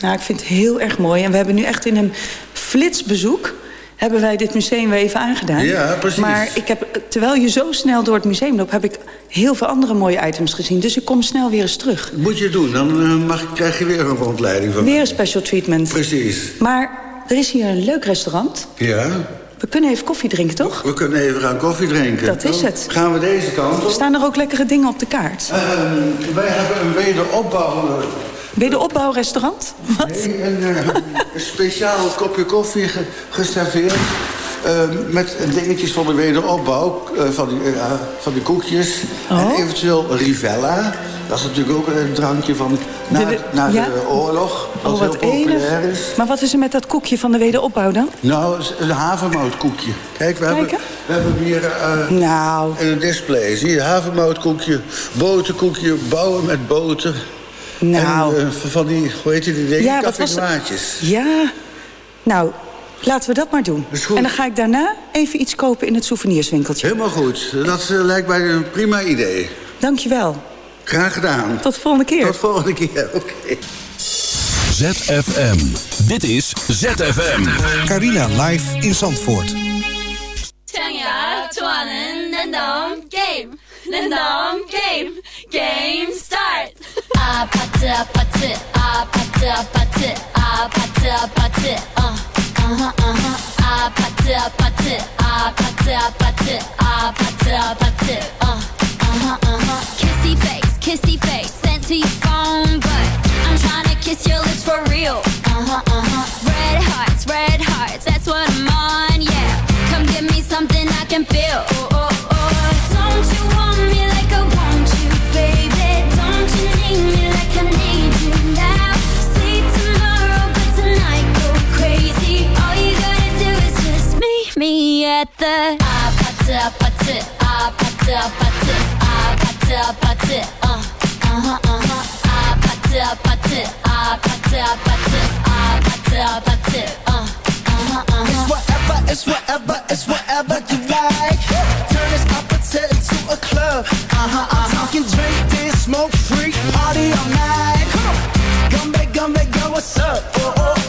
Nou, ik vind het heel erg mooi. En we hebben nu echt in een flitsbezoek... hebben wij dit museum weer even aangedaan. Ja, precies. Maar ik heb, terwijl je zo snel door het museum loopt... heb ik heel veel andere mooie items gezien. Dus ik kom snel weer eens terug. Moet je doen, dan eh, mag, krijg je weer een rondleiding van Weer een special treatment. Precies. Maar er is hier een leuk restaurant. Ja, We kunnen even koffie drinken, toch? we kunnen even gaan koffie drinken. Dat is Dan het. Gaan we deze kant op? Staan er ook lekkere dingen op de kaart? Ehm, wij hebben een wederopbouw... Wederopbouwrestaurant? Wat? Nee, een, eh, een speciaal kopje koffie ge- geserveerd. eh, met dingetjes van de wederopbouw. eh, van, die, eh, van die koekjes. Oh. En eventueel Rivella. Dat is natuurlijk ook een drankje van na, De- na de ja? oorlog. Wat Oh, heel wat populair enig. is. Maar wat is er met dat koekje van de wederopbouw dan? Nou, een havermoutkoekje. Kijk, we hebben, we hebben hier eh, Nou. een display. Zie je, havermoutkoekje, boterkoekje, bouwen met boter. Nou. Eh, van die, hoe heet die, die ja, was Ja, nou, Laten we dat maar doen. En dan ga ik daarna even iets kopen in het souvenirswinkeltje. Helemaal goed. Dat eh, lijkt mij een prima idee. Dankjewel. Graag gedaan. Tot de volgende keer. Tot de volgende keer, oké. ZFM. Dit is ZFM. Carina live in Zandvoort. dan Game。 덤 게임 랜덤 게임 게임 스타트 아파트 아파트 아파트 아파트 아파트 아파트 어 어허 어허 아파트 아파트 아파트 아파트 아파트 아파트 어 어허 어허 kissy face kissy face sent to your phone but I'm trying to kiss your lips for real uh-huh uh-huh red hearts red hearts that's what I'm on yeah come give me something I can feel together. Ah, It's whatever, it's whatever, it's whatever you like. Turn this opposite into a club. Uh huh, uh huh. Talking drink, dance, smoke, free, party all night. Come on, gumbe, gumbe, go, what's up? Oh, oh.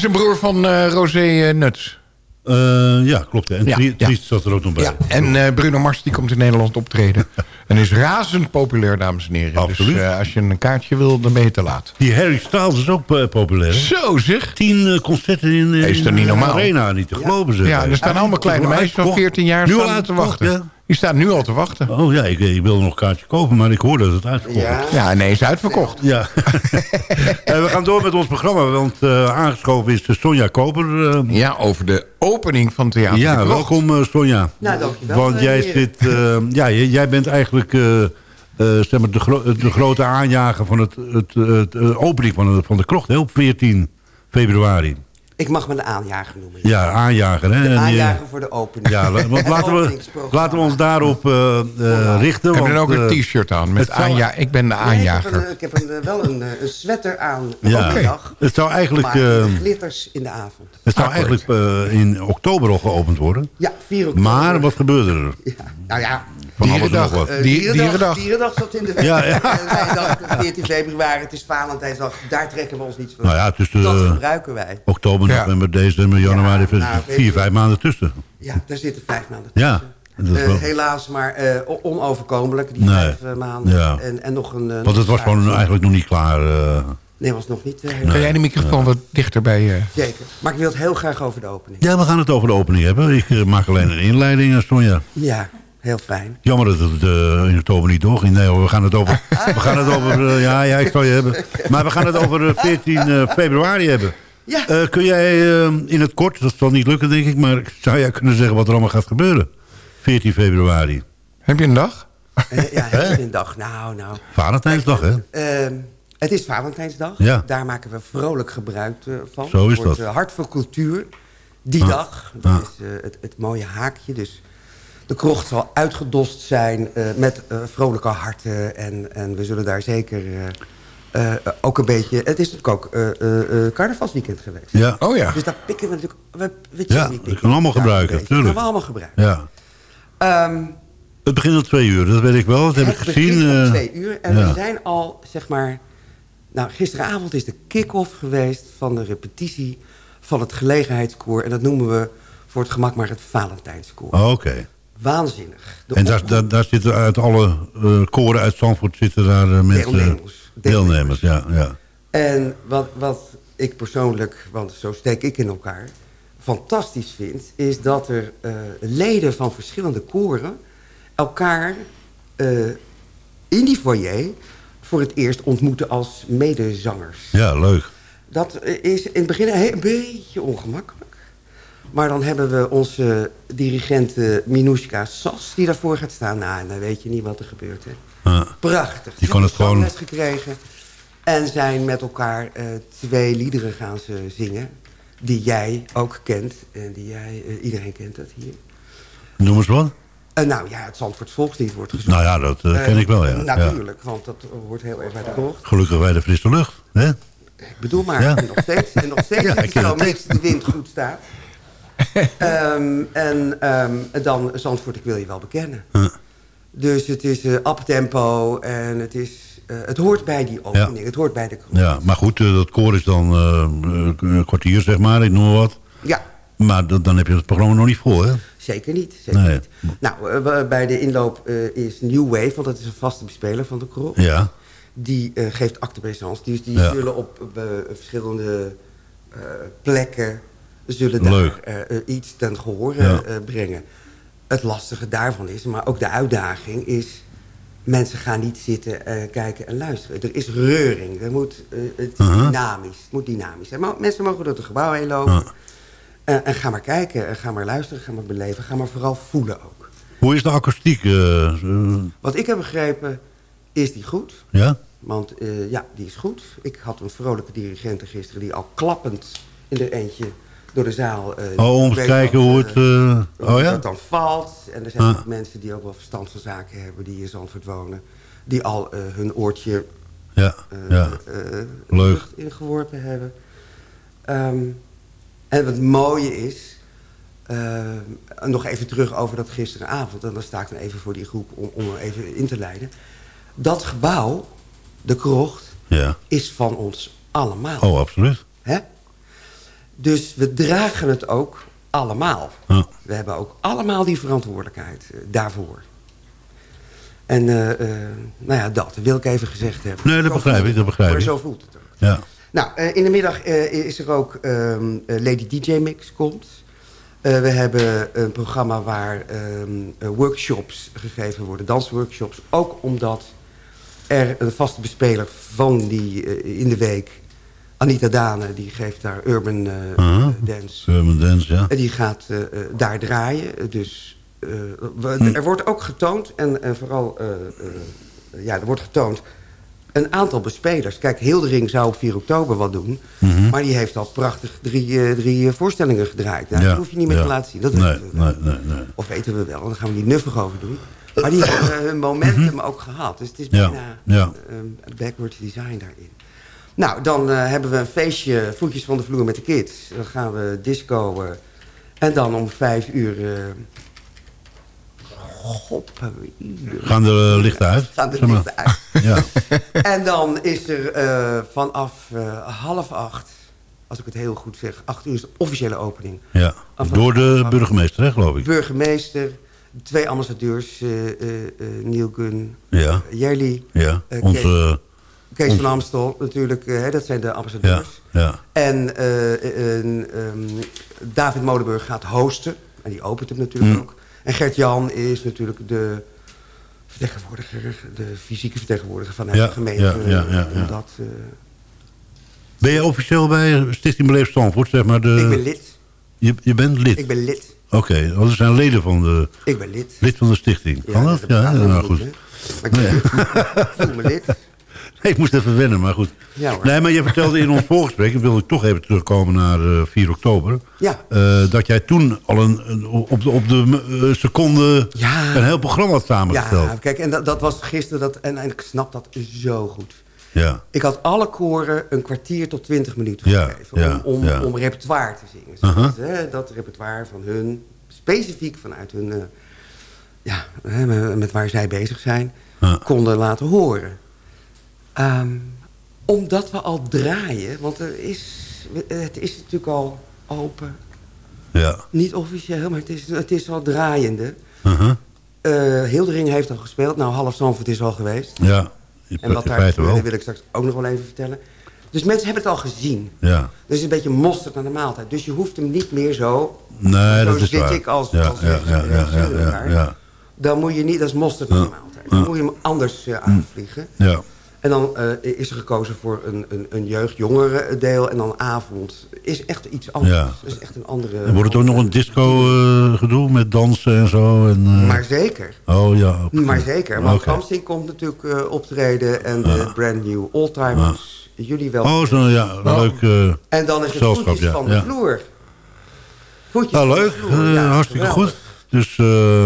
Is de broer van eh Rosé eh, Nuts. Eh, ja, klopt. hè. En Ja, zat er ook nog bij. Ja, en eh, Bruno Mars die komt in Nederland optreden. en is razend populair, dames en heren. Absoluut. Dus eh, als je een kaartje wil, dan ben je te laat. Die Harry Styles is ook populair. hè? Zo zeg. Tien concerten in, in Is niet normaal? arena, niet te geloven. zeg. Ja, er staan allemaal kleine meisjes van 14 jaar Nu al staan te wachten. Ja? Die staan nu al te wachten. Oh ja, ik, ik wilde nog een kaartje kopen, maar ik hoorde dat het uitverkocht Ja. was. Ja, nee, is uitverkocht. Ja. Eh, we gaan door met ons programma, want eh, aangeschoven is Sonja Koper. eh. Ja, over de opening van Theater ja, welkom Sonja. Nou, dankjewel, Want jij, zit, eh, ja, jij, jij bent eigenlijk eh, eh, zeg maar de, gro- de grote aanjager van het, het, het, eh, opening van de, van de krocht hè, op 14 februari. Ik mag me de aanjager noemen. Ja, aanjager. Hè? De aanjager voor de opening. Ja, want laten, we, laten we ons daarop eh, eh, richten. Heb je dan ook een eh, t-shirt aan met aanja ik ben de Nee, ik heb, aanjager. een, ik heb een, eh, wel een, eh, een sweater aan Ja. op de dag. Het zou eigenlijk, Maar eh, met glitters in de avond. Het zou Akkoord. eigenlijk in oktober al geopend worden. Ja, 4 oktober. Maar wat gebeurde er? Ja, nou ja, Dierendag. wat. dierendag, dierendag. dierendag zat in de Ja, ja. En wij dachten 14 februari, het is Valentijnsdag. Daar trekken we ons niet van. Nou ja, tussen Dat gebruiken wij. oktober, Ja. November, december, januari, Ja, nou, vier, vijf maanden tussen. Ja, daar zitten vijf maanden Ja, tussen. is Eh, wel- helaas, maar eh, onoverkomelijk, die Nee. vijf eh, maanden. Ja. En, en nog een... eh, Want het was nog gewoon eigenlijk nog niet klaar. eh. Nee, was nog niet... eh, Kan jij de microfoon wat dichterbij... eh Zeker. Maar ik wil het heel graag over de opening. Ja, we gaan het over de opening hebben. Ik maak alleen een inleiding, Sonja. Ja, heel fijn. Jammer dat het in oktober niet doorging. Nee hoor, we gaan het over... we gaan het over ja, ja, ik zal je hebben. Maar we gaan het over eh, 14 eh, februari hebben. Ja. Eh, kun jij eh, in het kort, dat zal niet lukken denk ik... maar zou jij kunnen zeggen wat er allemaal gaat gebeuren? 14 februari. Heb je een dag? Eh, ja, heb je een dag. Nou, nou. Valentijnsdag, hè? Ehm, het is Valentijnsdag. Ja. Daar maken we vrolijk gebruik eh, van. Zo is Het wordt, dat. hart voor cultuur. Die Ah. dag. Dat Ah. is eh, het, het mooie haakje. Dus de krocht zal uitgedost zijn eh, met eh, vrolijke harten. En, en we zullen daar zeker eh, ook een beetje... Het is natuurlijk ook eh, eh, eh, carnavalsweekend geweest. Ja. Oh ja. Dus daar pikken we natuurlijk... We, weet je, Ja, dat pikken kan allemaal gebruiken, beetje. Dat kan we allemaal gebruiken. Ja. Ehm, Het begint om twee uur, dat weet ik wel. Dat heb ik het gezien. begint om twee uur. En ja. we zijn al, zeg maar... Nou, gisteravond is de kick-off geweest van de repetitie van het gelegenheidskoor. En dat noemen we voor het gemak maar het Valentijnskoor. Oh, Oké. Waanzinnig. De En daar, daar, daar zitten uit alle eh, koren uit Zandvoort zitten daar eh, mensen... Deelnemers. Ja. ja. En wat, wat ik persoonlijk, want zo steek ik in elkaar, fantastisch vind... is dat er eh, leden van verschillende koren elkaar eh, in die foyer... voor het eerst ontmoeten als medezangers. Ja, leuk. Dat eh, is in het begin een, beetje ongemakkelijk. Maar dan hebben we onze dirigent eh, Minushka Sas... die daarvoor gaat staan. Nou, dan weet je niet wat er gebeurt. Hè. Ja. Prachtig. Die kan het gewoon... gekregen. En zijn met elkaar eh, twee liederen gaan ze zingen. Die jij ook kent. En die jij, eh, iedereen kent dat hier. Noem eens wat. Eh, nou ja, het Zandvoort Volkslied wordt gezongen. Nou ja, dat ken ik wel, ja. ja. Natuurlijk, want dat hoort heel erg bij de krocht. Gelukkig bij de frisse lucht. Hè? Ik bedoel maar, Ja. en nog steeds, en nog steeds Ja, is het zo, mits de wind goed staat. Ehm, en ehm, dan Zandvoort, ik wil je wel bekennen. Dus het is eh uptempo en het, is, eh, het hoort bij die opening, het hoort bij de krocht. Ja, maar goed, eh, dat koor is dan een kwartier, zeg maar. Ik noem maar wat. Ja. Maar dat- dan heb je het programma nog niet vol, hè? Zeker niet. Zeker Nee. niet. Nou, bij de inloop is New Wave, want dat is een vaste bespeler van de krocht. Ja. Die geeft acte présence. Dus die Ja. zullen op verschillende plekken zullen daar Leuk. iets ten gehoor Ja. brengen. Het lastige daarvan is, maar ook de uitdaging is... mensen gaan niet zitten, eh, kijken en luisteren. Er is reuring. Er moet, eh, het is Uh-huh. dynamisch. Het moet dynamisch zijn. Maar mensen mogen door het gebouw heen lopen. En, en ga maar kijken, en ga maar luisteren, ga maar beleven. Ga maar vooral voelen ook. Hoe is de akoestiek? eh, eh, Wat ik heb begrepen, is die goed. ja? Want eh, ja, die is goed. Ik had een vrolijke dirigente gisteren die al klappend in er eentje door de zaal... eh, Oh, om te kijken wat, hoe het... eh, eh, oh ja? dan valt. En er zijn Ah. ook mensen die ook wel verstand van zaken hebben... die in Zandvoort wonen. Die al hun oortje Ja, ja. Leuk. ingeworpen hebben. Ehm, en wat mooie is... nog even terug over dat gisteravond. En dan sta ik dan even voor die groep om, om er even in te leiden. Dat gebouw, de krocht, Ja. is van ons allemaal. Oh, absoluut. Hè? Dus we dragen het ook allemaal. Ja. We hebben ook allemaal die verantwoordelijkheid eh, daarvoor. En eh, eh, nou ja, dat wil ik even gezegd hebben. Nee, dat begrijp ik, dat begrijp Maar ik. zo voelt het ook. Ja. Nou, in de middag is er ook ehm, eh, Lady DJ Mix komt. We hebben een programma waar ehm, eh, workshops gegeven worden, dansworkshops. Ook omdat er een vaste bespeler van die in de week, Anita Dane, die geeft daar urban eh, Uh-huh. dance. Urban dance, ja. En die gaat eh, eh, daar draaien. Dus we- Hm. er wordt ook getoond, en, en vooral, ja, er wordt getoond een aantal bespelers. Kijk, Hildering zou op 4 oktober wat doen. Mhm. Maar die heeft al prachtig drie, drie voorstellingen gedraaid. Nou, Ja, Dat hoef je niet meer ja. te laten zien. Dat nee, weten we wel. nee, nee, nee. Of weten we wel, dan gaan we niet nuffig over doen. Maar die hebben hun momentum ook gehad. Dus het is Mhm. Bijna ja. backwards design daarin. Nou, dan eh, hebben we een feestje, voetjes van de vloer met de kids. Dan gaan we disco. eh, en dan om vijf uur... eh. Gaan de lichten uit? Gaan de Zeg maar. lichten uit. Ja. En dan is er vanaf half acht, als ik het heel goed zeg, acht uur is de officiële opening. ja. Af- Door de burgemeester, hè, geloof ik. Burgemeester, twee ambassadeurs, Neil Gunn, Ja. Jelly. Ja, onze Kees van Amstel natuurlijk, eh, hè, dat zijn de Ja, ambassadeurs. ja. En eh, ehm, David Molenburg gaat hosten. En die opent hem natuurlijk Mm. ook. En Gert-Jan is natuurlijk de vertegenwoordiger, de fysieke vertegenwoordiger van de Ja, gemeente. ja, ja, ja, En ja. Dat, eh, Ben je officieel bij Stichting Beleef Zandvoort? Zeg maar de... ik ben lid. Je, je bent lid? Ik ben lid. Oké, want er zijn leden van de... Ik ben lid. Lid van de stichting. Ja, Kan dat? Ja, ja, nou goed. Maar ik. Ik voel me lid. Ik moest even wennen, maar goed. Ja, hoor. nee, maar je vertelde in ons voorgesprek... ik wil ik toch even terugkomen naar eh, 4 oktober... Ja. eh, dat jij toen al een, een- op de, op de eh, seconde Ja. een heel programma had samengesteld. Ja, kijk, en dat, dat was gisteren, dat, en, en ik snap dat zo goed. Ja. Ik had alle koren een kwartier tot twintig minuten Ja, gegeven... om, om, repertoire te zingen. Hè, dat repertoire van hun, specifiek vanuit hun... eh, ja, hè, met, met waar zij bezig zijn, konden laten horen. Ehm, omdat we al draaien, want er is, het is natuurlijk al open. Ja. Niet officieel, maar het is, het is al draaiende. Uh-huh. Eh, Hildering heeft al gespeeld. Nou, half Zandvoort is al geweest. Ja, En wat daar gebeurde wil ik straks ook nog wel even vertellen. Dus mensen hebben het al gezien. Ja. Dus het is een beetje mosterd naar de maaltijd. Dus je hoeft hem niet meer zo... Nee, zo dat is zit waar. ik als, ja, als ja, ja, ja, ja, ja, ja. Dan moet je niet, dat is mosterd naar de maaltijd. Dan moet je hem anders eh, aanvliegen. Ja. En dan eh, is er gekozen voor een, een, een jeugd-jongeren deel. En dan avond is echt iets anders. Ja. Is echt een andere... En wordt het ook nog een disco eh, gedoe met dansen en zo? En, eh, Maar zeker. Oh ja. Maar zeker, want. Ramsing komt natuurlijk optreden en de brand new oldtimers. Jullie wel. Oh, zo, ja, een leuk En dan is het voetjes ja. van de ja. vloer. Voetjes Nou, van de leuk. vloer, hartstikke geweldig. goed. Dus,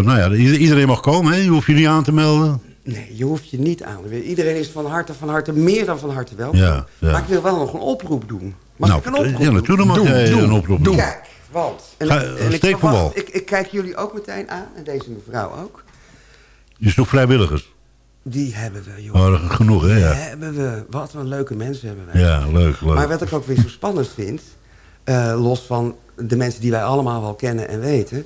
nou ja, ieder- iedereen mag komen, hè? Je hoeft je niet aan te melden. Nee, je hoeft je niet aan. te. Iedereen is van harte, van harte, meer dan van harte welkom. Ja, ja. Maar ik wil wel nog een oproep doen. Mag Nou, ik een oproep ja, natuurlijk mag doen? jij een oproep doen. Kijk, want... En, Ga- en ik, verwacht- ik, ik kijk jullie ook meteen aan, en deze mevrouw ook. Je zoekt vrijwilligers. Die hebben we, joh. Oh, genoeg, hè? Die Ja, hebben we. Wat een leuke mensen hebben wij. ja leuk, leuk. Maar wat ik ook weer zo spannend vind... eh, los van de mensen die wij allemaal wel kennen en weten...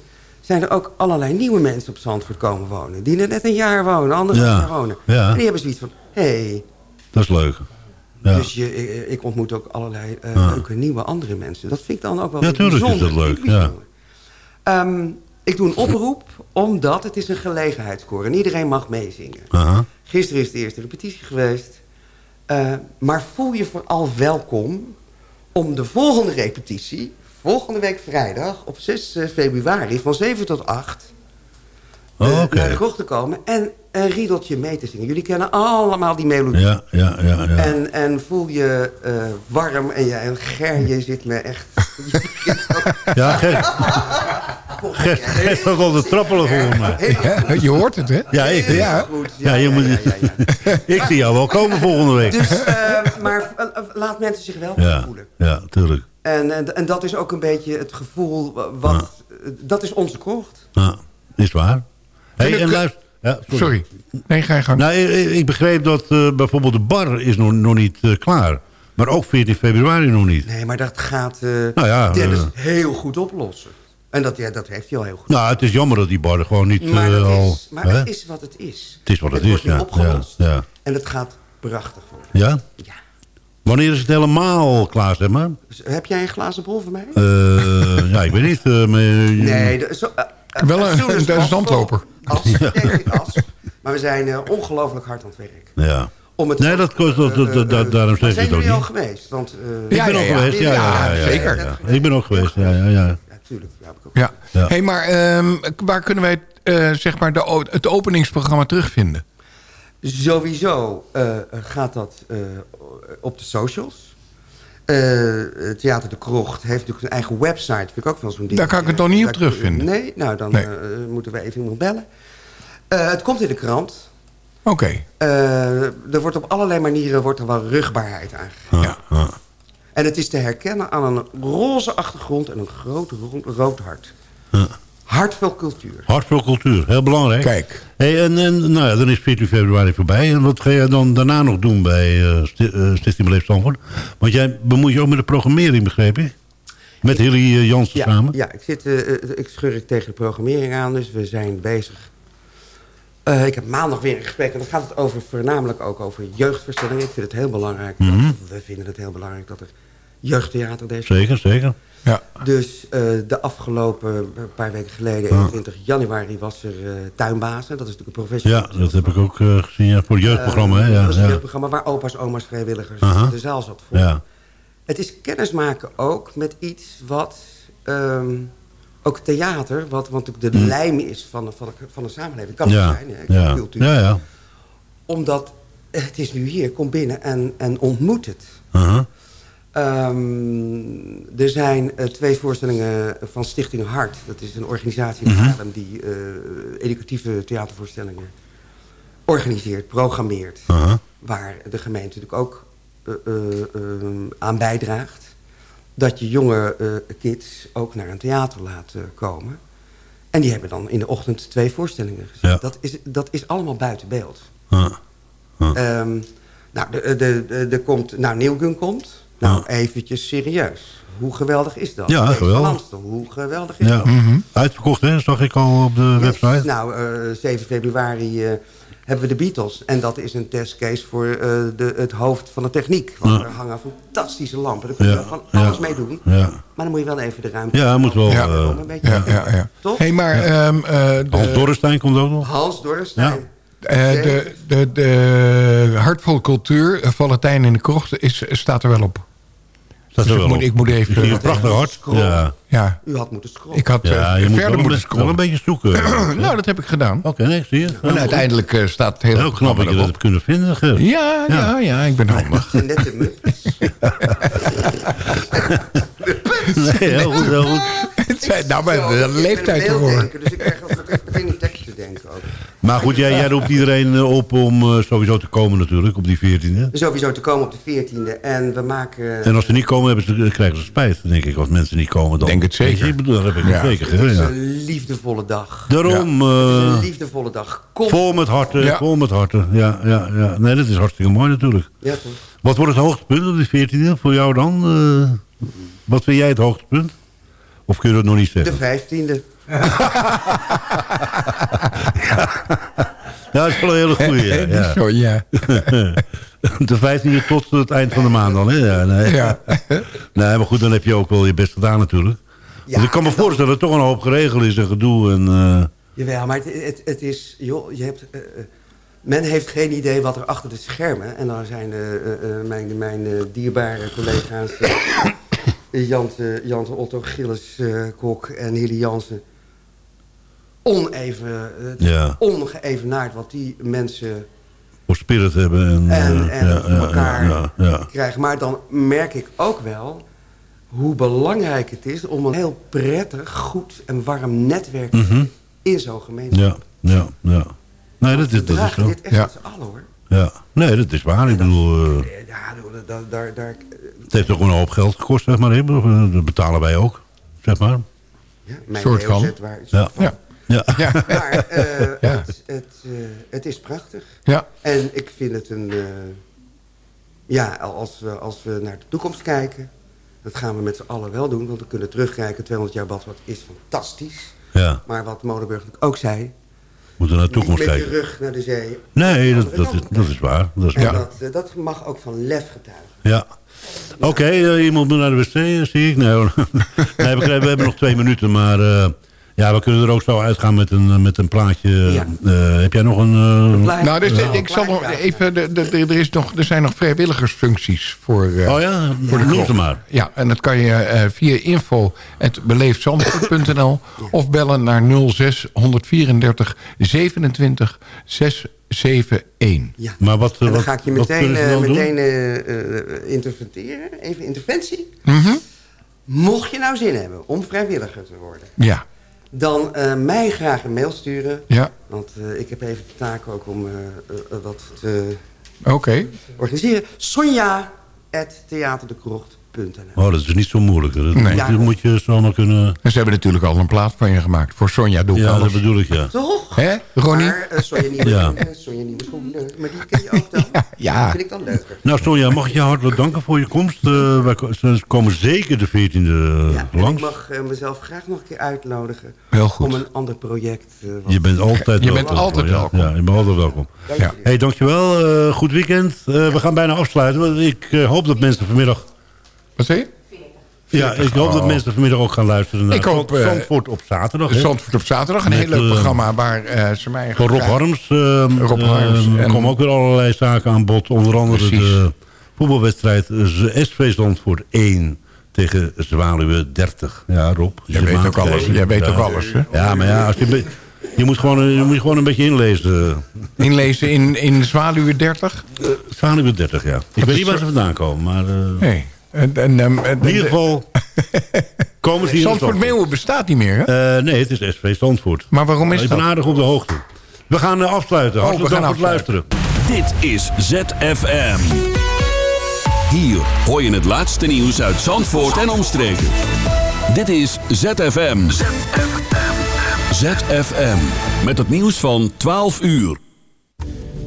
zijn er ook allerlei nieuwe mensen op Zandvoort komen wonen. Die er net een jaar wonen, anderhalf Ja, jaar wonen. ja. En die hebben zoiets van... hé, hey, Dat is leuk. Ja. dus je, ik, ik ontmoet ook allerlei eh, Ja. leuke nieuwe andere mensen. Dat vind ik dan ook wel Ja, weer tuurlijk is bijzonder. dat leuk. Ja. bijzonder. Ehm, ik doe een oproep, omdat het is een gelegenheidskoor. En iedereen mag meezingen. Gisteren is de eerste repetitie geweest. Eh, maar voel je vooral welkom om de volgende repetitie... volgende week vrijdag op 6 februari van 7 tot 8... Oh, eh, oké. naar de kroeg te komen en een riedeltje mee te zingen. Jullie kennen allemaal die melodie. Ja, ja, ja, ja. En, en voel je eh, warm en, je, en Ger, je zit me echt... Ja, Gert. Gert, Gert gaat altijd trappelen volgens mij. Ja, je hoort het, hè? Ja, ik. Ja. Goed, Ja, je moet, ik zie jou wel komen volgende week. Dus, eh, maar eh, eh, laat mensen zich wel ja, voelen. ja, tuurlijk. En, en, en dat is ook een beetje het gevoel wat... Dat is onze krocht. Ja, is waar. Hey, en luister, ja, Sorry. Nee, ga je gang. Nou, ik, ik begreep dat eh, bijvoorbeeld de bar is nog, nog niet eh, klaar. Maar ook 14 februari nog niet. Nee, maar dat gaat eh Nou ja, Dennis heel goed oplossen. En dat, ja, dat heeft hij al heel goed. Nou, het is jammer dat die bar gewoon niet Maar, dat al... is, maar hè? het is wat het is. Het is wat het, wordt is, nu ja. opgelost. Ja, ja. En het gaat prachtig worden. ja? Wanneer is het helemaal klaar, zeg maar? Heb jij een glazen bol voor mij? Eh, ja, ik weet niet. eh, maar, eh, Nee, de- zo, eh, Wel een- een possible. zandloper. As. Maar we zijn eh, ongelooflijk hard aan het werk. Ja. Om het Nee, dat kost, daarom zeg ik het ook jullie al niet. geweest? Want, eh, Ik ben ook geweest, ja, ja, ja, ja, zeker. Ik ben ook geweest, ja, ja, ja. Ja, tuurlijk. Ja, heb ik ook. Ja. Ja. Hey, maar ehm, waar kunnen wij eh, zeg maar de, het openingsprogramma terugvinden? Sowieso eh, gaat dat eh, op de socials. Eh, Theater de Krocht heeft natuurlijk een eigen website. Vind ik ook wel zo'n ding. Daar kan ik het nog niet op terugvinden. Nee, nou dan Nee. moeten we even iemand bellen. Het komt in de krant. Oké. Er wordt op allerlei manieren wordt er wel rugbaarheid aangegeven. Ja. En het is te herkennen aan een roze achtergrond en een groot ro- rood hart. Hartvol cultuur. Hartvol cultuur, heel belangrijk. Kijk. Hey, en, en nou ja, dan is 14 februari voorbij. En wat ga jij dan daarna nog doen bij eh, Stichting Beleef Zandvoort? Want jij bemoeit je ook met de programmering, begreep ik? Met Hilly eh, Jansen Ja, samen? ja ik, zit, ik schur ik tegen de programmering aan, dus we zijn bezig ik heb maandag weer een gesprek en dan gaat het over, voornamelijk ook over jeugdverstellingen. Ik vind het heel belangrijk, Mhm. dat, we vinden het heel belangrijk dat er jeugdtheater deze Zeker, zeker. Ja. Dus eh, de afgelopen een paar weken geleden, Ja. 21 januari, was er eh tuinbazen. Dat is natuurlijk een professioneel Ja, dat heb ik ook eh, gezien ja, voor het jeugdprogramma. hè, eh, ja, dat is een jeugdprogramma waar opa's, oma's, vrijwilligers Aha. de zaal zat voor. Ja. Het is kennismaken ook met iets wat... ehm, ook theater, wat, natuurlijk de Mm. lijm is van, de- van, de, van de samenleving. Kan Ja, het zijn, hè, ja. cultuur. Ja, ja. Omdat het is nu hier, kom binnen en, en ontmoet het. Aha. Ehm, er zijn eh, twee voorstellingen van Stichting Hart. Dat is een organisatie in Mhm. Haarlem die eh, educatieve theatervoorstellingen organiseert, programmeert. Aha. Waar de gemeente natuurlijk ook eh, aan bijdraagt. Dat je jonge kids ook naar een theater laat komen. En die hebben dan in de ochtend twee voorstellingen gezien. Ja. Dat, is, dat is allemaal buiten beeld. Ah. Ehm, nou, de, de, de, de komt, nou, Nieuwgun komt. Nou, eventjes serieus. Hoe geweldig is dat? Ja, geweldig. Amstel, hoe geweldig is Ja. dat? Uitverkocht, hè? zag ik al op de website. Nou, eh, 7 februari eh, hebben we de Beatles. En dat is een testcase voor eh, de, het hoofd van de techniek. Want Ja. er hangen fantastische lampen. Daar kun je Ja, van alles ja, mee doen. ja. Maar dan moet je wel even de ruimte... Ja, moet wel. Ja. eh, een beetje Ja, ja, ja. Toch? hey, maar ehm, eh, de, Hans Dorrestein komt ook nog. Hans Dorrestein. eh, de, de, de Hartvol Cultuur, Valentijn in de Krocht, is, staat er wel op. Staat Dus ik wel moet, ik moet even... Prachtig hart. Ja. Ja. U had moeten scrollen. Ik had eh, Ja, je moet verder wel moeten een, scrollen. een beetje zoeken. nou, dat heb ik gedaan. Oké, nee, zie je. En uiteindelijk eh, staat het hele Heel knap dat je dat hebt kunnen vinden. Ja, ja, ja, ik ben handig. Net de muppets. Nee, heel goed, heel goed. Het zijn nou maar de leeftijd ervoor. beelddenker, Dus ik krijg altijd meteen die tekst te denken ook. Maar goed, jij, jij roept iedereen eh, op om eh, sowieso te komen natuurlijk, op die 14e. Sowieso te komen op de 14e. En we maken... En als ze niet komen, hebben ze, krijgen ze spijt, denk ik, als mensen niet komen. Dan. Denk het zeker. Ik bedoel, dat heb ik Ja. zeker Het is. Ja. een liefdevolle dag. Daarom, Het is eh, een liefdevolle dag. Kom. vol met harten, Ja. vol met harten. Ja, ja, ja. Nee, dat is hartstikke mooi natuurlijk. Ja, toch? Wat wordt het hoogtepunt op die 14e voor jou dan? Eh, wat vind jij het hoogtepunt? Of kun je dat nog niet De zeggen? 15e. Ja, dat is wel een hele goeie. Ja, Eh, ja. Ja. De 15e tot het eind van de maand dan, hè? Ja, nee. Ja. nee, maar goed, dan heb je ook wel je best gedaan natuurlijk. Want ik kan me voorstellen dat er toch een hoop geregeld is en gedoe. En, eh, Jawel, maar het, het, het is... Joh, je hebt... eh, eh, men heeft geen idee wat er achter de schermen... En dan zijn mijn, mijn eh, dierbare collega's... eh, Jante, Jante Otto Gilles eh, Kok en Hilly Jansen... Oneven, eh, Ja. ongeëvenaard wat die mensen voor spirit hebben. En, en, eh, en ja, ja, elkaar ja, krijgen. Maar dan merk ik ook wel hoe belangrijk het is... om een heel prettig, goed en warm netwerk Mhm. hebben in zo'n gemeenschap. Ja, ja, ja. Nee, dat is, dat is zo. dit echt Ja. met z'n allen, hoor. Ja. Nee, dat is waar. Ik bedoel, eh, Ja, daar, daar, daar- het heeft ook een hoop geld gekost, zeg maar. Dat betalen wij ook, zeg maar. ja, mijn Soort van. Waar het Ja. van. Ja. Ja. Ja. Maar eh, Ja. het, het, eh, het is prachtig. Ja. En ik vind het een... eh, ja, als we, als we naar de toekomst kijken... dat gaan we met z'n allen wel doen. Want we kunnen terugkijken. 200 jaar Badwat is fantastisch. ja. Maar wat Molenburg natuurlijk ook zei... Moeten naar de toekomst niet met je kijken. rug naar de zee. Nee, dat, dat, is, dat is waar. Dat is En dat, dat mag ook van lef getuigen. Ja. Oké, eh, iemand moet naar de wc, zie ik. Nee, hoor. nee we hebben nog twee minuten, maar eh, ja, we kunnen er ook zo uitgaan met een, eh, met een plaatje. Ja. Eh, heb jij nog een... eh, Nou, dus, Ja. ik zal nog even, de, de, de- er, is nog, er zijn nog vrijwilligersfuncties voor, eh, oh ja, voor de noem ze maar. Ja, en dat kan je via info.beleefdzandvoort.nl of bellen naar 06 134 27 671. Ja. Maar wat, En dan wat, ga ik je meteen, doen? meteen interventeren. Even interventie. Mhm. Mocht je nou zin hebben om vrijwilliger te worden... Ja, dan eh, mij graag een mail sturen. ja, Want eh, ik heb even de taak ook om eh, wat te organiseren. Sonja at theaterdekrocht.nl Oh, dat is niet zo moeilijk. hè. Dat Nee. moet, Ja. dat moet je zomaar kunnen... En ze hebben natuurlijk al een plaat van je gemaakt. Voor Sonja doe ik Ja, alles. dat bedoel ik, ja. Toch? Hè, Ronnie? Maar uh, Sonja Nieuwe Ja. Schoenen, Sonja Nieuwe. Maar die ken je ook dan? Ja. Dat vind ik dan leuker. Nou, Sonja, mag ik je hartelijk danken voor je komst. Eh, wij ze komen zeker de 14e En ik langs. mag eh, mezelf graag nog een keer uitnodigen. Heel goed. Om een ander project. eh, Je bent altijd Je welkom. bent altijd ja. welkom. Ja, je bent altijd welkom. Ja. hey, dankjewel. Eh goed weekend. Eh, we gaan bijna afsluiten. Ik eh, hoop dat mensen vanmiddag... Wat zei je? Ja, ik hoop dat Oh. mensen vanmiddag ook gaan luisteren naar Ik hoop, eh, Zandvoort op zaterdag. hè? Zandvoort op zaterdag. Een Met, heel leuk eh, programma waar eh, ze mij Rob graag- Harms. Rob Harms Er en- komen ook weer allerlei zaken aan bod. Onder andere Precies. de voetbalwedstrijd SV Zandvoort 1 tegen Zwaluwe 30. Ja, Rob. Jij weet ook alles, jij weet Ja. ook alles, hè? Ja, maar ja, als je, je, moet gewoon, je moet gewoon een beetje inlezen. Inlezen in, in Zwaluwe 30? Zwaluwe 30, ja. Ik weet niet waar ze vandaan komen, maar... Nee. En, en, ehm, en- In ieder geval komen ze hier in Zandvoort Meeuwen bestaat niet meer, hè? Eh, nee, het is SV Zandvoort. Maar waarom is Ik ben dat? aardig op de hoogte. We gaan eh, afsluiten. Oh, Hartelijk we dank gaan voor het luisteren. Dit is ZFM. Hier hoor je het laatste nieuws uit Zandvoort en omstreken. Dit is ZFM. ZFM. Met het nieuws van 12 uur.